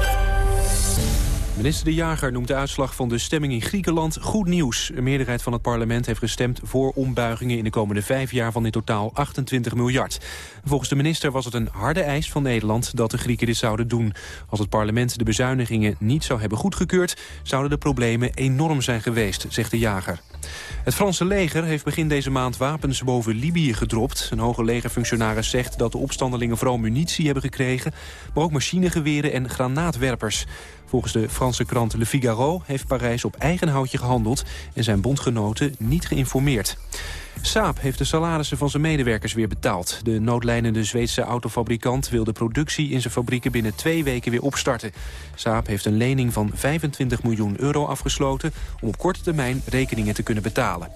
Minister De Jager noemt de uitslag van de stemming in Griekenland goed nieuws. Een meerderheid van het parlement heeft gestemd voor ombuigingen... in de komende vijf jaar van in totaal 28 miljard. Volgens de minister was het een harde eis van Nederland... dat de Grieken dit zouden doen. Als het parlement de bezuinigingen niet zou hebben goedgekeurd... zouden de problemen enorm zijn geweest, zegt De Jager. Het Franse leger heeft begin deze maand wapens boven Libië gedropt. Een hoge legerfunctionaris zegt dat de opstandelingen vooral munitie hebben gekregen... maar ook machinegeweren en granaatwerpers. Volgens de Franse krant Le Figaro heeft Parijs op eigen houtje gehandeld... en zijn bondgenoten niet geïnformeerd. Saab heeft de salarissen van zijn medewerkers weer betaald. De noodlijnende Zweedse autofabrikant wil de productie in zijn fabrieken binnen twee weken weer opstarten. Saab heeft een lening van 25 miljoen euro afgesloten om op korte termijn rekeningen te kunnen betalen.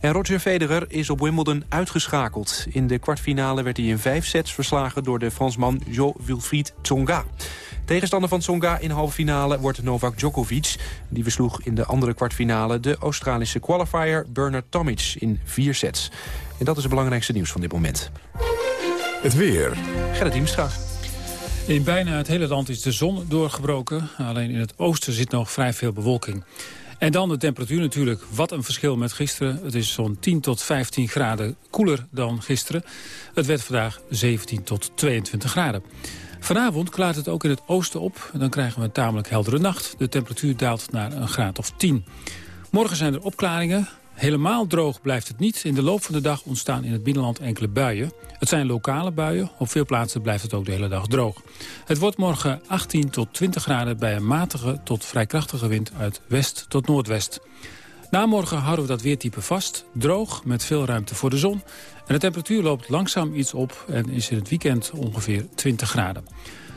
En Roger Federer is op Wimbledon uitgeschakeld. In de kwartfinale werd hij in vijf sets verslagen door de Fransman Jo-Wilfried Tsonga. Tegenstander van Tsonga in de halve finale wordt Novak Djokovic. Die versloeg in de andere kwartfinale de Australische qualifier Bernard Tomic in vier sets. En dat is het belangrijkste nieuws van dit moment. Het weer. Gerrit Diemstra. In bijna het hele land is de zon doorgebroken. Alleen in het oosten zit nog vrij veel bewolking. En dan de temperatuur natuurlijk. Wat een verschil met gisteren. Het is zo'n 10 tot 15 graden koeler dan gisteren. Het werd vandaag 17 tot 22 graden. Vanavond klaart het ook in het oosten op. Dan krijgen we een tamelijk heldere nacht. De temperatuur daalt naar een graad of 10. Morgen zijn er opklaringen. Helemaal droog blijft het niet. In de loop van de dag ontstaan in het binnenland enkele buien. Het zijn lokale buien. Op veel plaatsen blijft het ook de hele dag droog. Het wordt morgen 18 tot 20 graden bij een matige tot vrij krachtige wind uit west tot noordwest. Na morgen houden we dat weertype vast. Droog, met veel ruimte voor de zon. En de temperatuur loopt langzaam iets op en is in het weekend ongeveer 20 graden.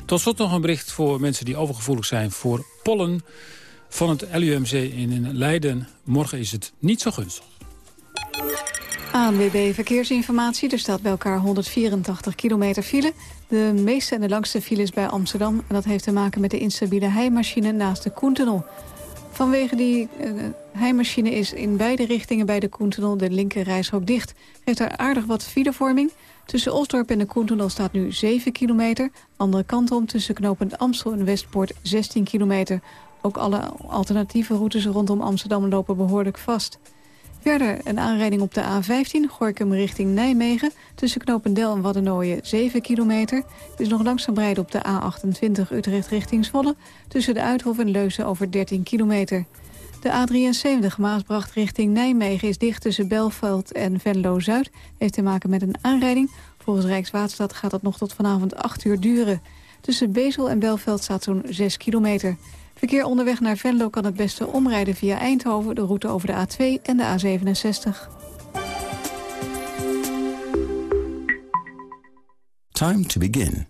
Tot slot nog een bericht voor mensen die overgevoelig zijn voor pollen van het LUMC in Leiden. Morgen is het niet zo gunstig. ANWB Verkeersinformatie. Er staat bij elkaar 184 kilometer file. De meeste en de langste files bij Amsterdam. En dat heeft te maken met de instabiele heimachine naast de Koentunnel. Vanwege die uh, heimachine is in beide richtingen bij de Koentunnel de linker reishok dicht. Heeft er aardig wat filevorming. Tussen Osdorp en de Koentunnel staat nu 7 kilometer. Andere kant om tussen knooppunt Amstel en Westpoort 16 kilometer. Ook alle alternatieve routes rondom Amsterdam lopen behoorlijk vast. Verder een aanrijding op de A15, Gorkum richting Nijmegen. Tussen Knopendel en Waddenooien 7 kilometer. Is nog langzaam rijden op de A28 Utrecht richting Zwolle. Tussen de Uithof en Leuzen over 13 kilometer. De A73 Maasbracht richting Nijmegen is dicht tussen Belveld en Venlo-Zuid. Heeft te maken met een aanrijding. Volgens Rijkswaterstaat gaat dat nog tot vanavond 8 uur duren. Tussen Bezel en Belveld staat zo'n 6 kilometer. Verkeer onderweg naar Venlo kan het beste omrijden via Eindhoven... de route over de A2 en de A67. Time to begin.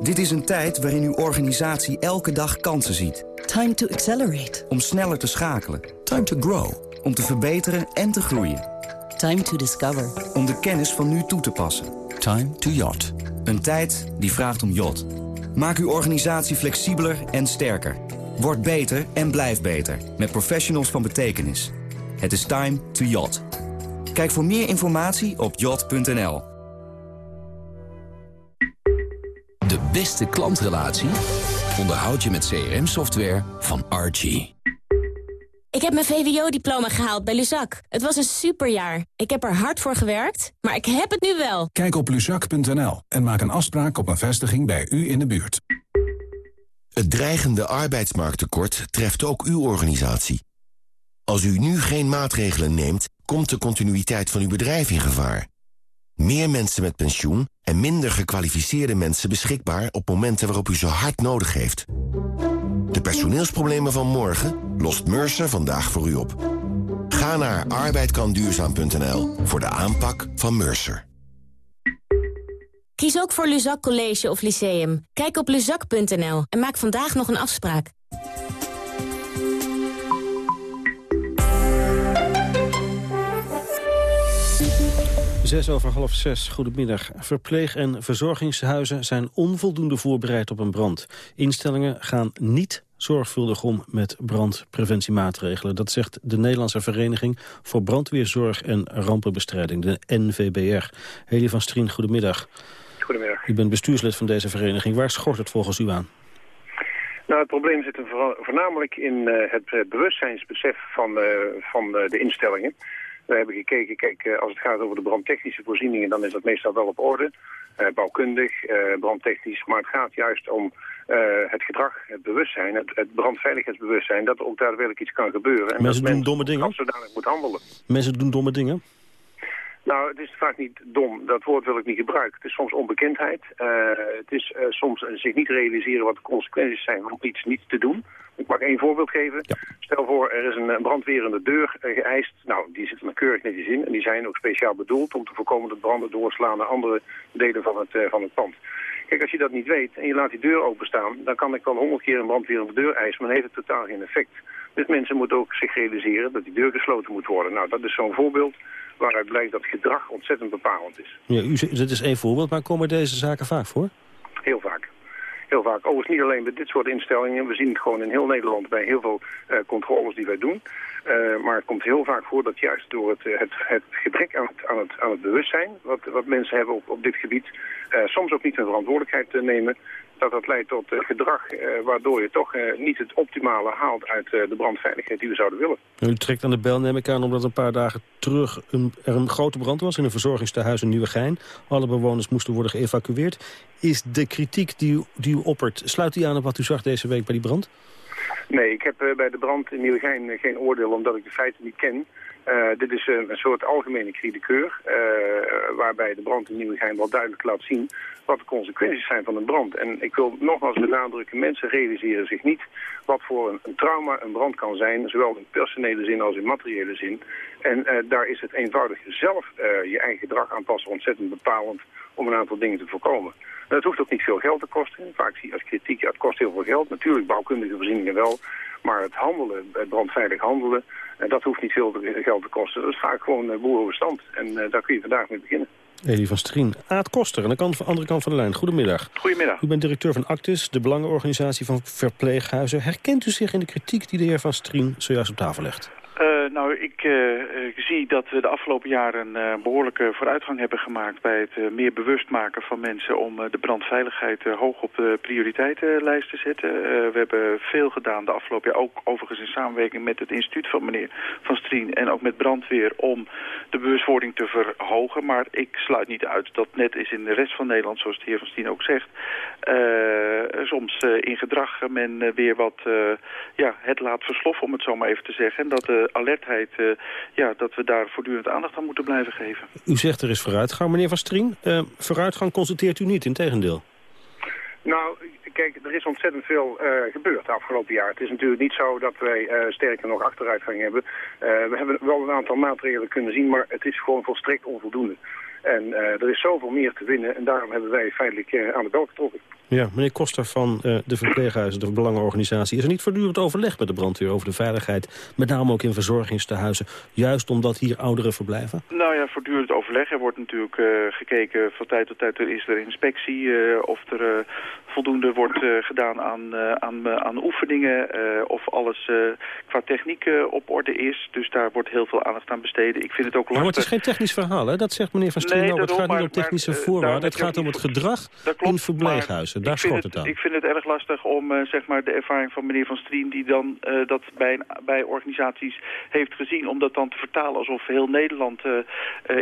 Dit is een tijd waarin uw organisatie elke dag kansen ziet. Time to accelerate. Om sneller te schakelen. Time to grow. Om te verbeteren en te groeien. Time to discover. Om de kennis van nu toe te passen. Time to yacht. Een tijd die vraagt om yacht. Maak uw organisatie flexibeler en sterker. Word beter en blijf beter. Met professionals van betekenis. Het is time to yacht. Kijk voor meer informatie op yacht.nl. De beste klantrelatie onderhoud je met CRM-software van Archie. Ik heb mijn VWO-diploma gehaald bij Luzak. Het was een superjaar. Ik heb er hard voor gewerkt, maar ik heb het nu wel. Kijk op luzak.nl en maak een afspraak op een vestiging bij u in de buurt. Het dreigende arbeidsmarkttekort treft ook uw organisatie. Als u nu geen maatregelen neemt, komt de continuïteit van uw bedrijf in gevaar. Meer mensen met pensioen en minder gekwalificeerde mensen beschikbaar op momenten waarop u ze hard nodig heeft. De personeelsproblemen van morgen lost Mercer vandaag voor u op. Ga naar arbeidkanduurzaam.nl voor de aanpak van Mercer. Kies ook voor Luzak College of Lyceum. Kijk op luzak.nl en maak vandaag nog een afspraak. Zes over half zes, goedemiddag. Verpleeg- en verzorgingshuizen zijn onvoldoende voorbereid op een brand. Instellingen gaan niet zorgvuldig om met brandpreventiemaatregelen. Dat zegt de Nederlandse Vereniging voor Brandweerzorg en Rampenbestrijding, de NVBR. Heli van Strien, goedemiddag. Goedemiddag. U bent bestuurslid van deze vereniging. Waar schort het volgens u aan? Nou, het probleem zit voornamelijk in uh, het bewustzijnsbesef van, uh, van uh, de instellingen. We hebben gekeken, kijk, als het gaat over de brandtechnische voorzieningen, dan is dat meestal wel op orde. Bouwkundig, brandtechnisch, maar het gaat juist om het gedrag, het bewustzijn, het, het, brandveiligheidsbewustzijn, dat er ook daadwerkelijk iets kan gebeuren. En mensen dat doen domme dingen? zodanig moet handelen. Mensen doen domme dingen? Nou, het is vaak niet dom. Dat woord wil ik niet gebruiken. Het is soms onbekendheid. het is soms zich niet realiseren wat de consequenties zijn om iets niet te doen. Ik mag één voorbeeld geven. Ja. Stel voor, er is een brandwerende deur uh, geëist. Nou, die zitten er keurig netjes in. En die zijn ook speciaal bedoeld om te voorkomen dat branden doorslaan naar andere delen van het, uh, van het pand. Kijk, als je dat niet weet en je laat die deur openstaan... dan kan ik wel honderd keer een brandwerende deur eisen, maar dan heeft het totaal geen effect. Dus mensen moeten ook zich realiseren dat die deur gesloten moet worden. Nou, dat is zo'n voorbeeld waaruit blijkt dat gedrag ontzettend bepalend is. Ja, u, dit is één voorbeeld, maar komen deze zaken vaak voor? Heel vaak heel vaak. Overigens niet alleen bij dit soort instellingen. We zien het gewoon in heel Nederland bij heel veel uh, controles die wij doen. Uh, maar het komt heel vaak voor dat juist door het, het, het gebrek aan het, aan, het, aan het bewustzijn... wat, wat mensen hebben op, op dit gebied... Soms ook niet hun verantwoordelijkheid nemen dat dat leidt tot gedrag waardoor je toch niet het optimale haalt uit de brandveiligheid die we zouden willen. U trekt aan de bel, neem ik aan, omdat een paar dagen terug een, er een grote brand was in een verzorgingstehuis in Nieuwegein. Alle bewoners moesten worden geëvacueerd. Is de kritiek die die u oppert, sluit die aan op wat u zag deze week bij die brand? Nee, ik heb bij de brand in Nieuwegein geen oordeel omdat ik de feiten niet ken. Uh, dit is een, soort algemene uh, waarbij de brand in Nieuwegein wel duidelijk laat zien wat de consequenties zijn van een brand. En ik wil nogmaals benadrukken, mensen realiseren zich niet wat voor een, trauma een brand kan zijn, zowel in personele zin als in materiële zin. En daar is het eenvoudig zelf je eigen gedrag aanpassen ontzettend bepalend om een aantal dingen te voorkomen. Dat hoeft ook niet veel geld te kosten. Vaak zie je als kritiek, ja, het kost heel veel geld. Natuurlijk bouwkundige voorzieningen wel. Maar het handelen, het brandveilig handelen, en dat hoeft niet veel geld te kosten. Dat is vaak gewoon uh, boerenverstand. En uh, daar kun je vandaag mee beginnen. Elie van Strien. Aad Koster, aan de kant, andere kant van de lijn. Goedemiddag. Goedemiddag. U bent directeur van Actis, de belangenorganisatie van verpleeghuizen. Herkent u zich in de kritiek die de heer van Strien zojuist op tafel legt? Uh, nou ik, uh, ik, zie dat we de afgelopen jaren een behoorlijke vooruitgang hebben gemaakt... bij het meer bewust maken van mensen om de brandveiligheid hoog op de prioriteitenlijst te zetten. we hebben veel gedaan de afgelopen jaar, ook overigens in samenwerking met het instituut van meneer Van Strien... en ook met brandweer om de bewustwording te verhogen. Maar ik sluit niet uit dat net is in de rest van Nederland, zoals de heer Van Strien ook zegt... soms in gedrag men weer wat ja, het laat versloffen, om het zo maar even te zeggen. En dat alertheid, uh, ja, dat we daar voortdurend aandacht aan moeten blijven geven. U zegt er is vooruitgang. Meneer Van Strien, uh, vooruitgang constateert u niet, in tegendeel. Nou, kijk, er is ontzettend veel uh, gebeurd de afgelopen jaar. Het is natuurlijk niet zo dat wij uh, sterker nog achteruitgang hebben. Uh, we hebben wel een aantal maatregelen kunnen zien, maar het is gewoon volstrekt onvoldoende. En er is zoveel meer te winnen en daarom hebben wij feitelijk aan de bel getrokken. Ja, meneer Koster van uh, de verpleeghuizen, de belangenorganisatie... is er niet voortdurend overleg met de brandweer over de veiligheid... met name ook in verzorgingstehuizen, juist omdat hier ouderen verblijven? Nou ja, voortdurend overleg. Er wordt natuurlijk uh, gekeken van tijd tot tijd, er is er inspectie... Uh, of er voldoende wordt gedaan aan, aan, aan oefeningen... of alles qua techniek op orde is. Dus daar wordt heel veel aandacht aan besteden. Ik vind het ook lastig... Maar het is geen technisch verhaal, hè? Dat zegt meneer Van Nee, het gaat niet om technische voorwaarden. Het gaat om het gedrag in verpleeghuizen. Daar ik vind het, aan. Ik vind het erg lastig om uh, zeg maar de ervaring van meneer Van Strien... die dan uh, dat bij, bij organisaties heeft gezien... om dat dan te vertalen alsof heel Nederland uh,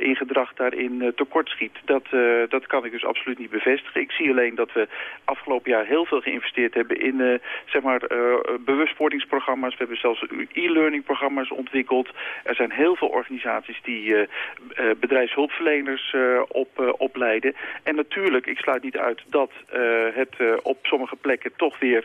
in gedrag daarin tekort schiet. Dat, dat kan ik dus absoluut niet bevestigen. Ik zie alleen dat we afgelopen jaar heel veel geïnvesteerd hebben... in zeg maar, bewustwordingsprogramma's. We hebben zelfs e-learning programma's ontwikkeld. Er zijn heel veel organisaties die bedrijfshulpverleners op, opleiden. En natuurlijk, ik sluit niet uit dat het uh, op sommige plekken toch weer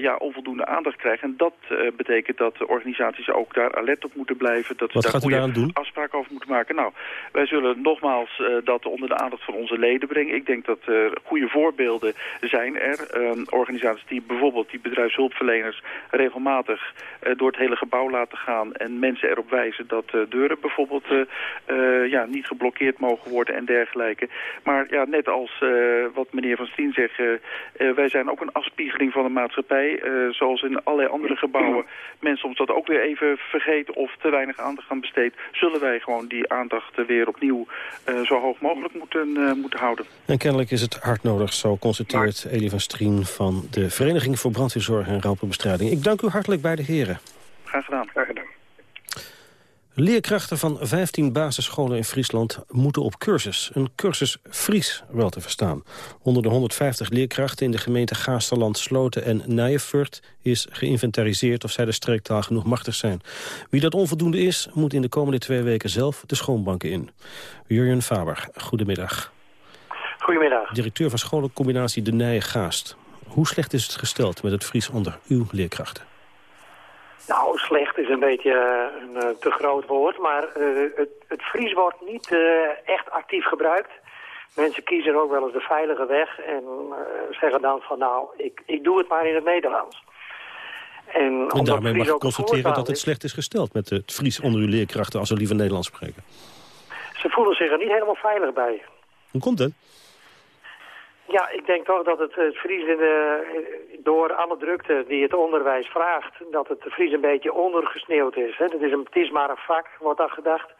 ja, onvoldoende aandacht krijgt. En dat betekent dat de organisaties ook daar alert op moeten blijven. Dat Wat ze daar goede afspraken over moeten maken. Nou, wij zullen nogmaals dat onder de aandacht van onze leden brengen. Ik denk dat goede voorbeelden zijn er. Ehm, organisaties die bijvoorbeeld die bedrijfshulpverleners regelmatig door het hele gebouw laten gaan. En mensen erop wijzen dat deuren bijvoorbeeld ja, niet geblokkeerd mogen worden en dergelijke. Maar ja, net als wat meneer Van Steen zegt uh, wij zijn ook een afspiegeling van de maatschappij. Zoals in allerlei andere gebouwen mensen soms dat ook weer even vergeten of te weinig aandacht aan besteedt. Zullen wij gewoon die aandacht weer opnieuw zo hoog mogelijk moeten, moeten houden. En kennelijk is het hard nodig, zo constateert. Elie van Strien van de Vereniging voor Brandweerzorg en Rampenbestrijding. Ik dank u hartelijk bij de heren. Graag gedaan. Graag gedaan. Leerkrachten van 15 basisscholen in Friesland moeten op cursus. Een cursus Fries wel te verstaan. Onder de 150 leerkrachten in de gemeente Gaasterland, Sloten en Nijenfurt... is geïnventariseerd of zij de streektaal genoeg machtig zijn. Wie dat onvoldoende is, moet in de komende twee weken zelf de schoonbanken in. Jurjen Faber, goedemiddag. Goedemiddag. Directeur van scholencombinatie De Nijen-Gaast. Hoe slecht is het gesteld met het Fries onder uw leerkrachten? Nou, slecht is een beetje eh, een uh, te groot woord, maar uh, het, het Fries wordt niet echt actief gebruikt. Mensen kiezen ook wel eens de veilige weg en zeggen dan van nou, ik, ik doe het maar in het Nederlands. En, en daarmee mag ik constateren dat het slecht is gesteld met het Fries onder uw leerkrachten als ze liever Nederlands spreken. Ze voelen zich er niet helemaal veilig bij. Hoe komt dat? Ja, ik denk toch dat het, het Fries in de, door alle drukte die het onderwijs vraagt, dat het Fries een beetje ondergesneeuwd is. Hè. Het, is een, het is maar een vak, wordt dan gedacht.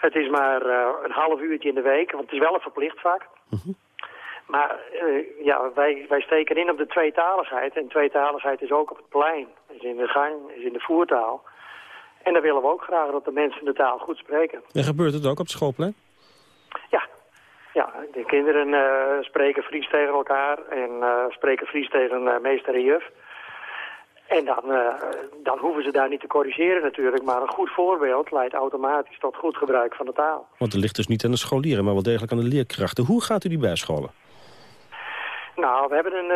Het is maar uh, een half uurtje in de week, want het is wel een verplicht vak. Mhm. Maar uh, ja, wij, wij steken in op de tweetaligheid. En tweetaligheid is ook op het plein, is in de gang, is in de voertaal. En dan willen we ook graag dat de mensen de taal goed spreken. En gebeurt het ook op het schoolplein? Ja, ja, de kinderen uh, spreken Fries tegen elkaar en uh, spreken Fries tegen uh, meester en juf. En dan, dan hoeven ze daar niet te corrigeren natuurlijk, maar een goed voorbeeld leidt automatisch tot goed gebruik van de taal. Want het ligt dus niet aan de scholieren, maar wel degelijk aan de leerkrachten. Hoe gaat u die bijscholen? Nou, we hebben een,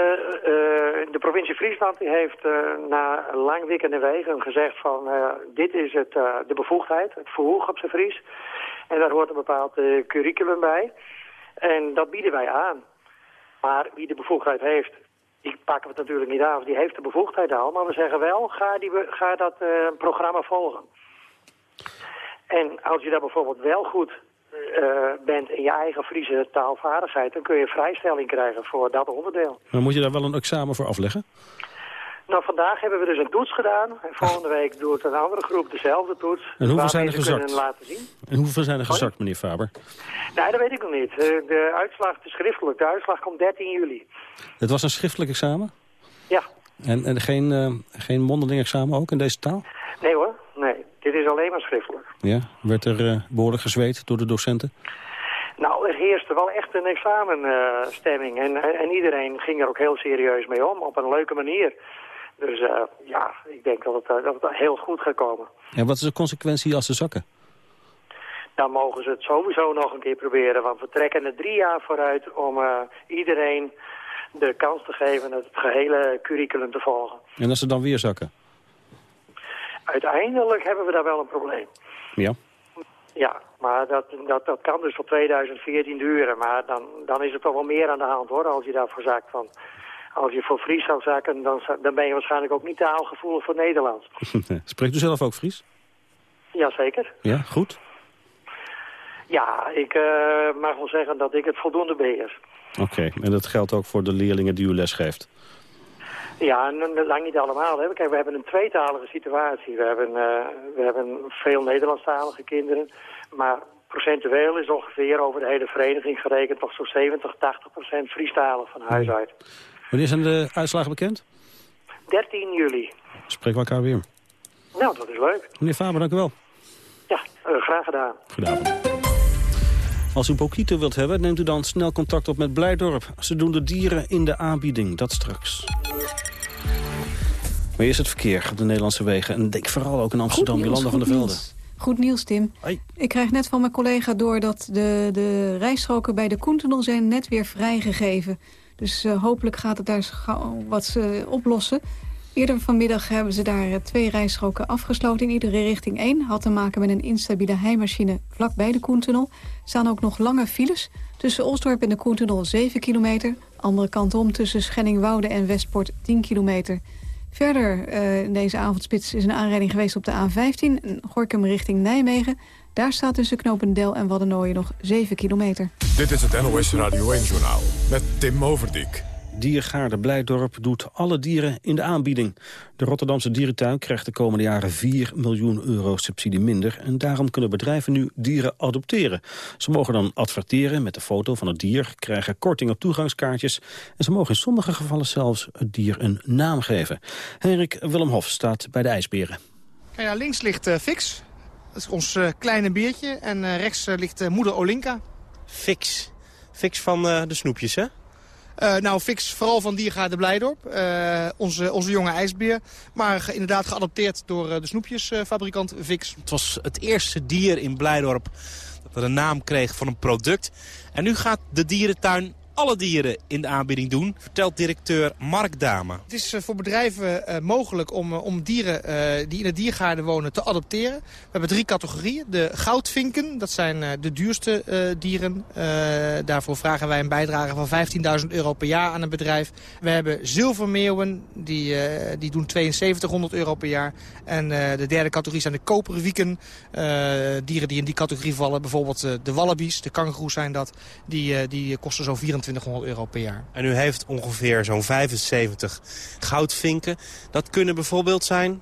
de provincie Friesland die heeft na lang wikkende wegen gezegd van dit is het, de bevoegdheid, het verhoog op zijn Fries. En daar hoort een bepaald curriculum bij. En dat bieden wij aan. Maar wie de bevoegdheid heeft, die pakken we het natuurlijk niet aan. Die heeft de bevoegdheid al. Maar we zeggen wel, ga, die, ga dat uh, programma volgen. En als je daar bijvoorbeeld wel goed uh, bent in je eigen Friese taalvaardigheid... dan kun je vrijstelling krijgen voor dat onderdeel. Maar moet je daar wel een examen voor afleggen? Nou, vandaag hebben we dus een toets gedaan. En volgende week doet een andere groep dezelfde toets. En hoeveel zijn er gezakt? kunnen laten zien. En hoeveel zijn er gezakt, meneer Faber? Nee, dat weet ik nog niet. Eh, De uitslag is schriftelijk. De uitslag komt 13 juli. Het was een schriftelijk examen? Ja. En, en geen, eh, geen mondeling examen ook in deze taal? Nee hoor, nee. Dit is alleen maar schriftelijk. Ja. Werd er eh, behoorlijk gezweet door de docenten? Nou, er heerste wel echt een examenstemming. en, en, en iedereen ging er ook heel serieus mee om, op een leuke manier. Dus eh, ja, ik denk dat het, eh, dat het heel goed gaat komen. En wat is de consequentie als ze zakken? Dan mogen ze het sowieso nog een keer proberen. Want we trekken er drie jaar vooruit om eh, iedereen de kans te geven het gehele curriculum te volgen. En als ze dan weer zakken? Uiteindelijk hebben we daar wel een probleem. Ja. Ja, maar dat, dat, dat kan dus tot 2014 duren. Maar dan, dan is er toch wel meer aan de hand hoor, als je daarvoor zakt. Van, als je voor Fries zou zakken, dan, dan ben je waarschijnlijk ook niet taalgevoelig voor Nederlands. <laughs> Spreekt u zelf ook Fries? Jazeker. Ja, goed. Ja, ik eh, mag wel zeggen dat ik het voldoende beheers. Oké, en dat geldt ook voor de leerlingen die u lesgeeft? Ja, en, en lang niet allemaal. Hè. Kijk, we hebben een tweetalige situatie. We hebben, eh, we hebben veel Nederlandstalige kinderen. Maar procentueel is ongeveer over de hele vereniging gerekend... toch zo'n 70, 80 procent Friestalig van huis uit. Wanneer zijn de uitslagen bekend? 13 juli. Spreken we elkaar weer. Nou, dat is leuk. Meneer Faber, dank u wel. Ja, eh, graag gedaan. Goedenavond. Als u Bokito wilt hebben, neemt u dan snel contact op met Blijdorp. Ze doen de dieren in de aanbieding, dat straks. Maar eerst het verkeer op de Nederlandse wegen. En denk vooral ook in Amsterdam, Jolanda van der goed Velde. Goed nieuws, Tim. Ik krijg net van mijn collega door dat de, de rijstroken bij de Koentunnel zijn net weer vrijgegeven. Dus eh, hopelijk gaat het daar wat eh, oplossen. Eerder vanmiddag hebben ze daar eh, twee rijstroken afgesloten in iedere richting één. Had te maken met een instabiele heimachine vlakbij de Koentunnel. Staan ook nog lange files. Tussen Osdorp en de Koentunnel 7 kilometer. Andere kant om tussen Schenningwoude en Westport 10 kilometer. Verder in deze avondspits is een aanrijding geweest op de A15... Gorkum richting Nijmegen. Daar staat tussen Knopendel en Waddenooien nog 7 kilometer. Dit is het NOS Radio 1-journaal met Tim Overdijk. Diergaarde Blijdorp doet alle dieren in de aanbieding. De Rotterdamse dierentuin krijgt de komende jaren 4 miljoen euro subsidie minder. En daarom kunnen bedrijven nu dieren adopteren. Ze mogen dan adverteren met de foto van het dier, krijgen korting op toegangskaartjes. En ze mogen in sommige gevallen zelfs het dier een naam geven. Henrik Willem Hof staat bij de ijsberen. Ja, links ligt eh, Fix. Dat is ons eh, kleine beertje. En eh, rechts eh, ligt moeder Olinka. Fix. Fix van de snoepjes, hè? Nou, Fix vooral van Diergaarde Blijdorp. Eh, onze, onze jonge ijsbeer. Maar ge- inderdaad geadopteerd door de snoepjesfabrikant Fix. Het was het eerste dier in Blijdorp dat een naam kreeg van een product. En nu gaat de dierentuin alle dieren in de aanbieding doen, vertelt directeur Mark Dame. Het is eh, voor bedrijven eh, mogelijk om, eh, om dieren die in de diergaarden wonen te adopteren. We hebben drie categorieën. De goudvinken, dat zijn de duurste dieren. Daarvoor vragen wij een bijdrage van 15.000 euro per jaar aan een bedrijf. We hebben zilvermeeuwen, die, die doen 7200 euro per jaar. En de derde categorie zijn de koperen wieken. Eh, dieren die in die categorie vallen, bijvoorbeeld de wallabies, de kangoeroes zijn dat. Die, die kosten zo'n 2400 euro per jaar. En u heeft ongeveer zo'n 75 goudvinken. Dat kunnen bijvoorbeeld zijn...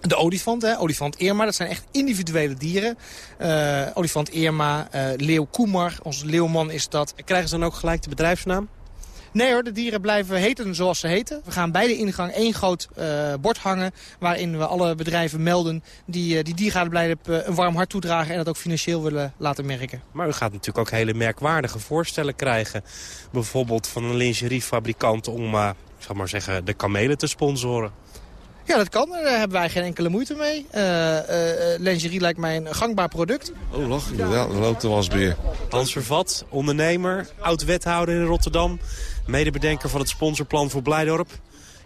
De olifant, hè? olifant Irma, dat zijn echt individuele dieren. Eh, olifant Irma, eh, leeuw Koemar, onze leeuwman is dat. Krijgen ze dan ook gelijk de bedrijfsnaam? Nee hoor, de dieren blijven heten zoals ze heten. We gaan bij de ingang één groot eh, bord hangen... waarin we alle bedrijven melden die, uh, die diergaardenblijdorp uh, een warm hart toedragen... en dat ook financieel willen laten merken. Maar u gaat natuurlijk ook hele merkwaardige voorstellen krijgen. Bijvoorbeeld van een lingeriefabrikant om, uh, ik zal maar zeggen, de kamelen te sponsoren. Ja, dat kan. Daar hebben wij geen enkele moeite mee. Uh, uh, lingerie lijkt mij een gangbaar product. Oh, lach. Ja, dan loopt de wasbeer. Hans Vervat, ondernemer, oud-wethouder in Rotterdam. Medebedenker van het sponsorplan voor Blijdorp.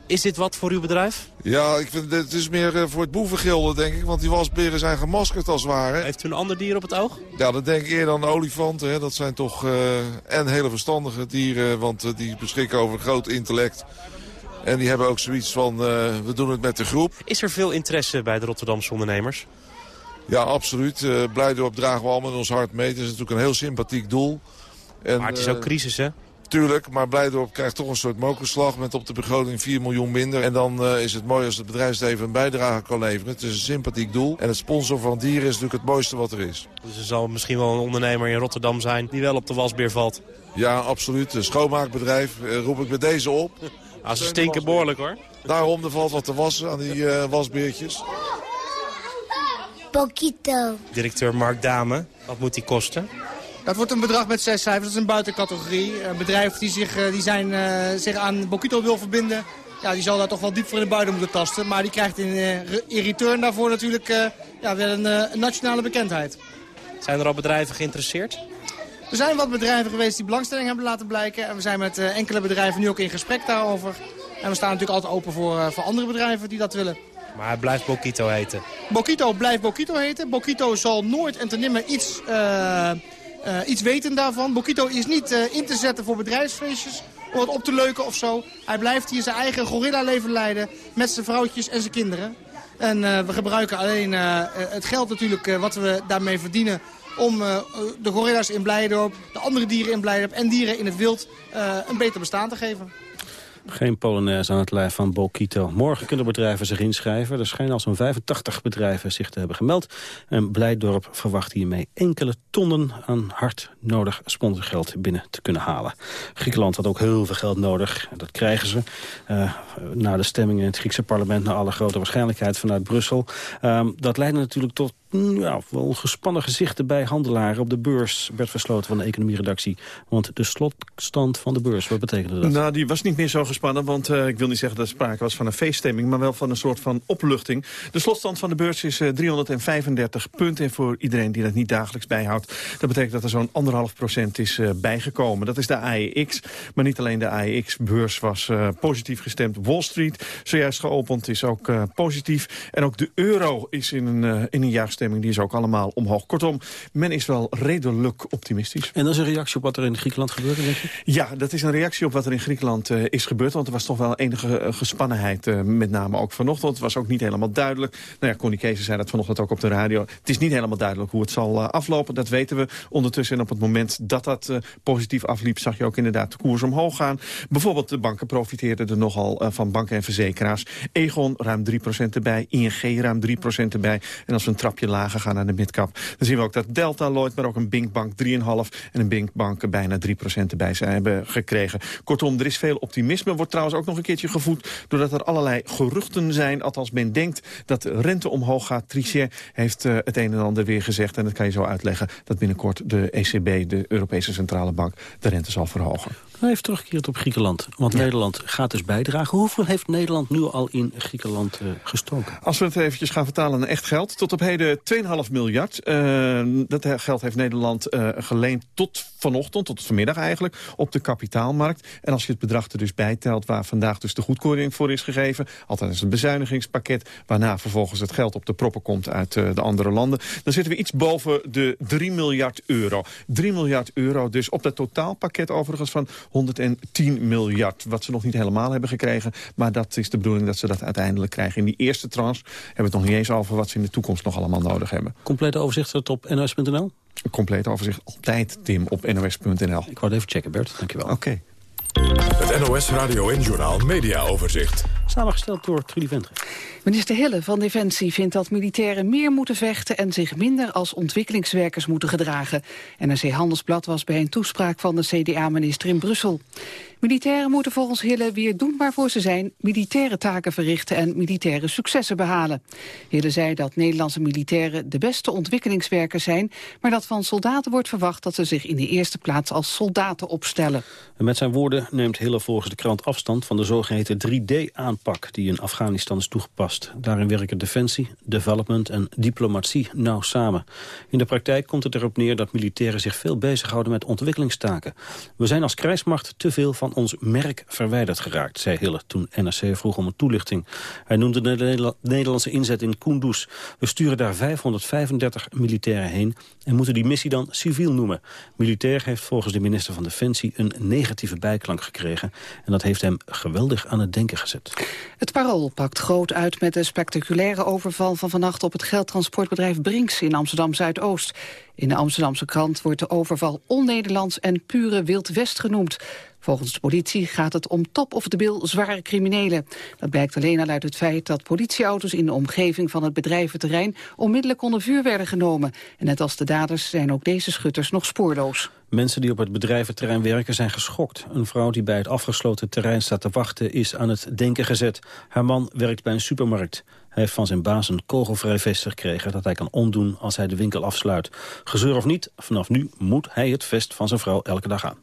Is dit wat voor uw bedrijf? Ja, ik vind, het is meer voor het boevengilden, denk ik. Want die wasberen zijn gemaskerd als het ware. Heeft u een ander dier op het oog? Ja, dat denk ik eerder aan olifanten. Hè. Dat zijn toch uh, en hele verstandige dieren. Want uh, die beschikken over groot intellect. En die hebben ook zoiets van, uh, we doen het met de groep. Is er veel interesse bij de Rotterdamse ondernemers? Ja, absoluut. Uh, Blijdorp dragen we allemaal in ons hart mee. Het is natuurlijk een heel sympathiek doel. En, maar het is ook crisis, hè? Tuurlijk, maar Blijdorp krijgt toch een soort mokerslag met op de begroting 4 miljoen minder. En dan uh, is het mooi als het bedrijfsleven een bijdrage kan leveren. Het is een sympathiek doel. En het sponsoren van dieren is natuurlijk het mooiste wat er is. Dus er zal misschien wel een ondernemer in Rotterdam zijn die wel op de wasbeer valt. Ja, absoluut. Een schoonmaakbedrijf uh, roep ik met deze op. <laughs> Ah, ze stinken behoorlijk hoor. Daarom, er valt wat te wassen aan die uh, wasbeertjes. Bokito. Directeur Mark Dame, wat moet die kosten? Dat wordt een bedrag met zes cijfers. Dat is een buitencategorie. Een bedrijf die zich, die zijn, uh, zich aan Bokito wil verbinden... Ja, die zal daar toch wel diep voor in de buiten moeten tasten. Maar die krijgt in, uh, in return daarvoor natuurlijk uh, ja, wel een, een, nationale bekendheid. Zijn er al bedrijven geïnteresseerd? Er zijn wat bedrijven geweest die belangstelling hebben laten blijken. En we zijn met enkele bedrijven nu ook in gesprek daarover. En we staan natuurlijk altijd open voor, voor andere bedrijven die dat willen. Maar hij blijft Bokito heten? Bokito blijft Bokito heten. Bokito zal nooit en ten nimmer iets... Uh, uh, iets weten daarvan. Bokito is niet in te zetten voor bedrijfsfeestjes om het op te leuken of zo. Hij blijft hier zijn eigen gorilla-leven leiden met zijn vrouwtjes en zijn kinderen. En we gebruiken alleen het geld natuurlijk wat we daarmee verdienen om de gorilla's in Blijdorp, de andere dieren in Blijdorp en dieren in het wild een beter bestaan te geven. Geen Polonaise aan het lijf van Bokito. Morgen kunnen bedrijven zich inschrijven. Er schijnen al zo'n 85 bedrijven zich te hebben gemeld. En Blijdorp verwacht hiermee enkele tonnen aan hard nodig sponsorgeld binnen te kunnen halen. Griekenland had ook heel veel geld nodig. Dat krijgen ze. Uh, na de stemming in het Griekse parlement... naar alle grote waarschijnlijkheid vanuit Brussel. Uh, dat leidde natuurlijk tot ja, wel gespannen gezichten bij handelaren op de beurs werd versloten van de economieredactie. Want de slotstand van de beurs, wat betekende dat? Nou, die was niet meer zo gespannen, want uh, ik wil niet zeggen dat er sprake was van een feeststemming, maar wel van een soort van opluchting. De slotstand van de beurs is uh, 335 punten en voor iedereen die dat niet dagelijks bijhoudt. Dat betekent dat er zo'n anderhalf procent is uh, bijgekomen. Dat is de AEX, maar niet alleen de AEX-beurs was positief gestemd. Wall Street, zojuist geopend, is ook positief. En ook de euro is in een, in een jaar stemming die is ook allemaal omhoog. Kortom, men is wel redelijk optimistisch. En dat is een reactie op wat er in Griekenland gebeurde, denk je? Ja, dat is een reactie op wat er in Griekenland uh, is gebeurd. Want er was toch wel enige uh, gespannenheid, uh, met name ook vanochtend. Het was ook niet helemaal duidelijk. Nou ja, Connie Kees zei dat vanochtend ook op de radio. Het is niet helemaal duidelijk hoe het zal aflopen. Dat weten we ondertussen. En op het moment dat dat positief afliep, zag je ook inderdaad de koers omhoog gaan. Bijvoorbeeld de banken profiteerden er nogal van banken en verzekeraars. Egon ruim 3% erbij, ING ruim 3% erbij. En als we een trapje lager gaan naar de midcap. Dan zien we ook dat Delta Lloyd, maar ook een Binkbank 3,5 en een Binkbank bijna 3% erbij zijn hebben gekregen. Kortom, er is veel optimisme. Wordt trouwens ook nog een keertje gevoed doordat er allerlei geruchten zijn. Althans, men denkt dat de rente omhoog gaat. Trichet heeft uh, het een en ander weer gezegd. En dat kan je zo uitleggen dat binnenkort de ECB, de Europese Centrale Bank, de rente zal verhogen. Even terugkerend op Griekenland. Want ja. Nederland gaat dus bijdragen. Hoeveel heeft Nederland nu al in Griekenland uh, gestoken? Als we het eventjes gaan vertalen naar echt geld. Tot op heden 2,5 miljard. Uh, dat geld heeft Nederland uh, geleend tot vanochtend, tot vanmiddag eigenlijk, op de kapitaalmarkt. En als je het bedrag er dus bijtelt waar vandaag dus de goedkeuring voor is gegeven, althans het bezuinigingspakket, waarna vervolgens het geld op de proppen komt uit de andere landen, dan zitten we iets boven de 3 miljard euro. 3 miljard euro dus op dat totaalpakket overigens van 110 miljard. Wat ze nog niet helemaal hebben gekregen. Maar dat is de bedoeling dat ze dat uiteindelijk krijgen. In die eerste tranche hebben we het nog niet eens over... wat ze in de toekomst nog allemaal nodig hebben. Complete overzicht op nos.nl? Een complete overzicht altijd, Tim, op nos.nl. Ik wou het even checken, Bert. Dankjewel. Oké. Okay. Het NOS Radio en Journaal Media Overzicht. Samengesteld door Trudy Ventre. Minister Hille van Defensie vindt dat militairen meer moeten vechten... en zich minder als ontwikkelingswerkers moeten gedragen. NRC Handelsblad was bij een toespraak van de CDA-minister in Brussel. Militairen moeten volgens Hille weer doen waarvoor ze zijn... militaire taken verrichten en militaire successen behalen. Hille zei dat Nederlandse militairen de beste ontwikkelingswerkers zijn... maar dat van soldaten wordt verwacht dat ze zich in de eerste plaats als soldaten opstellen. En met zijn woorden neemt Hille volgens de krant afstand van de zogeheten 3D-aanpak... die in Afghanistan is toegepast. Daarin werken defensie, development en diplomatie nauw samen. In de praktijk komt het erop neer dat militairen zich veel bezighouden met ontwikkelingstaken. We zijn als krijgsmacht te veel van ons merk verwijderd geraakt, zei Hille toen NRC vroeg om een toelichting. Hij noemde de Nederlandse inzet in Kunduz. We sturen daar 535 militairen heen en moeten die missie dan civiel noemen. Militair heeft volgens de minister van Defensie een negatieve bijklank gekregen en dat heeft hem geweldig aan het denken gezet. Het parool pakt groot uit met de spectaculaire overval van vannacht op het geldtransportbedrijf Brinks in Amsterdam-Zuidoost. In de Amsterdamse krant wordt de overval on-Nederlands en pure Wild West genoemd. Volgens de politie gaat het om top of de bil zware criminelen. Dat blijkt alleen al uit het feit dat politieauto's in de omgeving van het bedrijventerrein onmiddellijk onder vuur werden genomen. En net als de daders zijn ook deze schutters nog spoorloos. Mensen die op het bedrijventerrein werken zijn geschokt. Een vrouw die bij het afgesloten terrein staat te wachten is aan het denken gezet. Haar man werkt bij een supermarkt. Hij heeft van zijn baas een kogelvrij vest gekregen dat hij kan omdoen als hij de winkel afsluit. Gezeur of niet, vanaf nu moet hij het vest van zijn vrouw elke dag aan.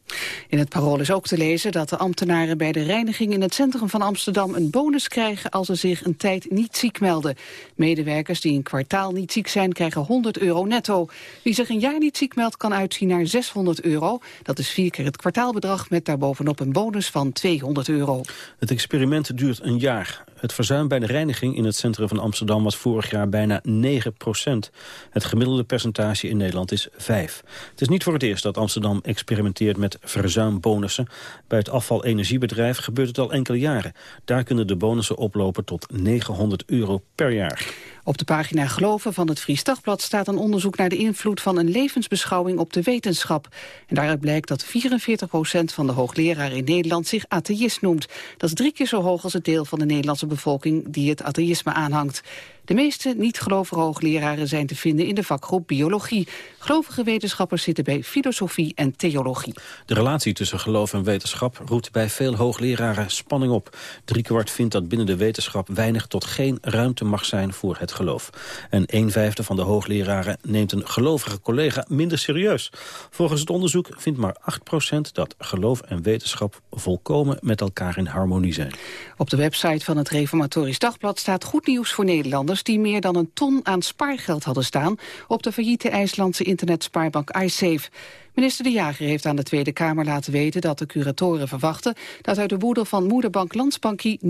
In het parool is ook te lezen dat de ambtenaren bij de reiniging in het centrum van Amsterdam een bonus krijgen als ze zich een tijd niet ziek melden. Medewerkers die een kwartaal niet ziek zijn krijgen 100 euro netto. Wie zich een jaar niet ziek meldt kan uitzien naar 600 euro. Dat is vier keer het kwartaalbedrag met daarbovenop een bonus van 200 euro. Het experiment duurt een jaar. Het verzuim bij de reiniging in het centrum van Amsterdam was vorig jaar bijna 9 procent. Het gemiddelde percentage in Nederland is 5. Het is niet voor het eerst dat Amsterdam experimenteert met verzuimbonussen. Bij het afvalenergiebedrijf gebeurt het al enkele jaren. Daar kunnen de bonussen oplopen tot 900 euro per jaar. Op de pagina Geloven van het Fries Dagblad staat een onderzoek naar de invloed van een levensbeschouwing op de wetenschap. En daaruit blijkt dat 44 procent van de hoogleraren in Nederland zich atheïst noemt. Dat is drie keer zo hoog als het deel van de Nederlandse bevolking die het atheïsme aanhangt. De meeste niet-gelovige hoogleraren zijn te vinden in de vakgroep biologie. Gelovige wetenschappers zitten bij filosofie en theologie. De relatie tussen geloof en wetenschap roept bij veel hoogleraren spanning op. Driekwart vindt dat binnen de wetenschap weinig tot geen ruimte mag zijn voor het geloof. En een vijfde van de hoogleraren neemt een gelovige collega minder serieus. Volgens het onderzoek vindt maar 8% dat geloof en wetenschap volkomen met elkaar in harmonie zijn. Op de website van het Reformatorisch Dagblad staat goed nieuws voor Nederlanders die meer dan een ton aan spaargeld hadden staan op de failliete IJslandse internetspaarbank iSafe. Minister De Jager heeft aan de Tweede Kamer laten weten dat de curatoren verwachten dat uit de boedel van moederbank Landsbankie 99%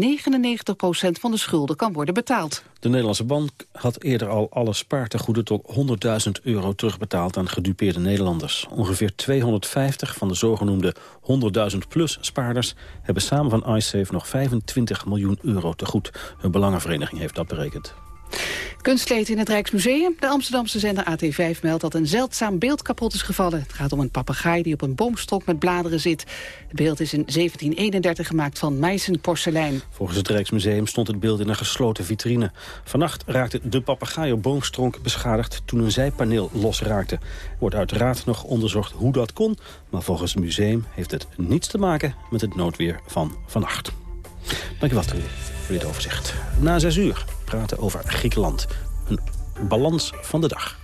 van de schulden kan worden betaald. De Nederlandse bank had eerder al alle spaartegoeden tot 100.000 euro terugbetaald aan gedupeerde Nederlanders. Ongeveer 250 van de zogenoemde 100.000 plus spaarders hebben samen van iSafe nog 25 miljoen euro te goed. Hun belangenvereniging heeft dat berekend. Kunstleed in het Rijksmuseum. De Amsterdamse zender AT5 meldt dat een zeldzaam beeld kapot is gevallen. Het gaat om een papegaai die op een boomstok met bladeren zit. Het beeld is in 1731 gemaakt van Meissen porselein. Volgens het Rijksmuseum stond het beeld in een gesloten vitrine. Vannacht raakte de papegaai op boomstronk beschadigd toen een zijpaneel losraakte. Er wordt uiteraard nog onderzocht hoe dat kon, maar volgens het museum heeft het niets te maken met het noodweer van vannacht. Dankjewel voor dit overzicht. Na zes uur praten over Griekenland. Een balans van de dag.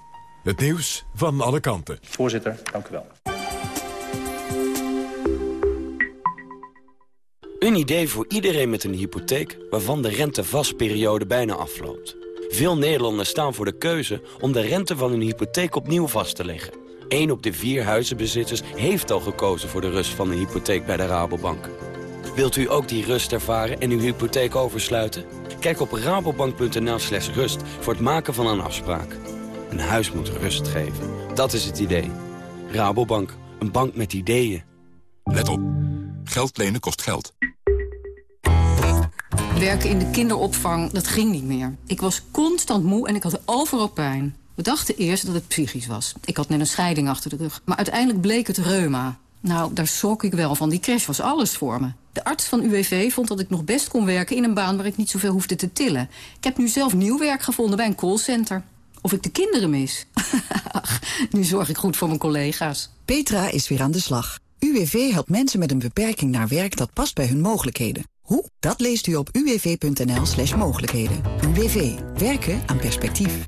Het nieuws van alle kanten. Voorzitter, dank u wel. Een idee voor iedereen met een hypotheek waarvan de rentevastperiode bijna afloopt. Veel Nederlanders staan voor de keuze om de rente van hun hypotheek opnieuw vast te leggen. Eén op de vier huizenbezitters heeft al gekozen voor de rust van een hypotheek bij de Rabobank. Wilt u ook die rust ervaren en uw hypotheek oversluiten? Kijk op rabobank.nl slash rust voor het maken van een afspraak. Een huis moet rust geven. Dat is het idee. Rabobank, een bank met ideeën. Let op. Geld lenen kost geld. Werken in de kinderopvang, dat ging niet meer. Ik was constant moe en ik had overal pijn. We dachten eerst dat het psychisch was. Ik had net een scheiding achter de rug. Maar uiteindelijk bleek het reuma. Nou, daar schrok ik wel van. Die crash was alles voor me. De arts van UWV vond dat ik nog best kon werken in een baan waar ik niet zoveel hoefde te tillen. Ik heb nu zelf nieuw werk gevonden bij een callcenter. Of ik de kinderen mis. <laughs> Ach, nu zorg ik goed voor mijn collega's. Petra is weer aan de slag. UWV helpt mensen met een beperking naar werk dat past bij hun mogelijkheden. Hoe? Dat leest u op uwv.nl slash mogelijkheden. UWV. Werken aan perspectief.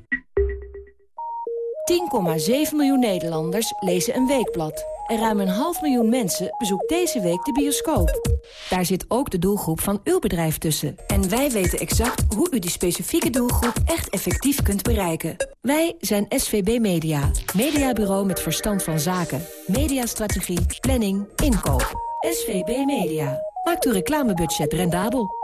10,7 miljoen Nederlanders lezen een weekblad. En ruim een half miljoen mensen bezoekt deze week de bioscoop. Daar zit ook de doelgroep van uw bedrijf tussen. En wij weten exact hoe u die specifieke doelgroep echt effectief kunt bereiken. Wij zijn SVB Media. Mediabureau met verstand van zaken. Mediastrategie, planning, inkoop. SVB Media. Maakt uw reclamebudget rendabel.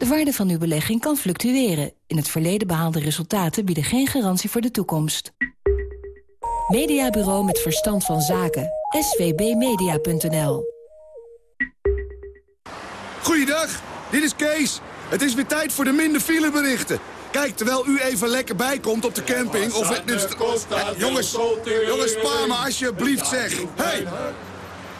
De waarde van uw belegging kan fluctueren. In het verleden behaalde resultaten bieden geen garantie voor de toekomst. Mediabureau met verstand van zaken. svbmedia.nl Goeiedag, dit is Kees. Het is weer tijd voor de minder fileberichten. Kijk, terwijl u even lekker bijkomt op de camping... of het, jongens, jongens, spaar me alsjeblieft, zeg. Hey!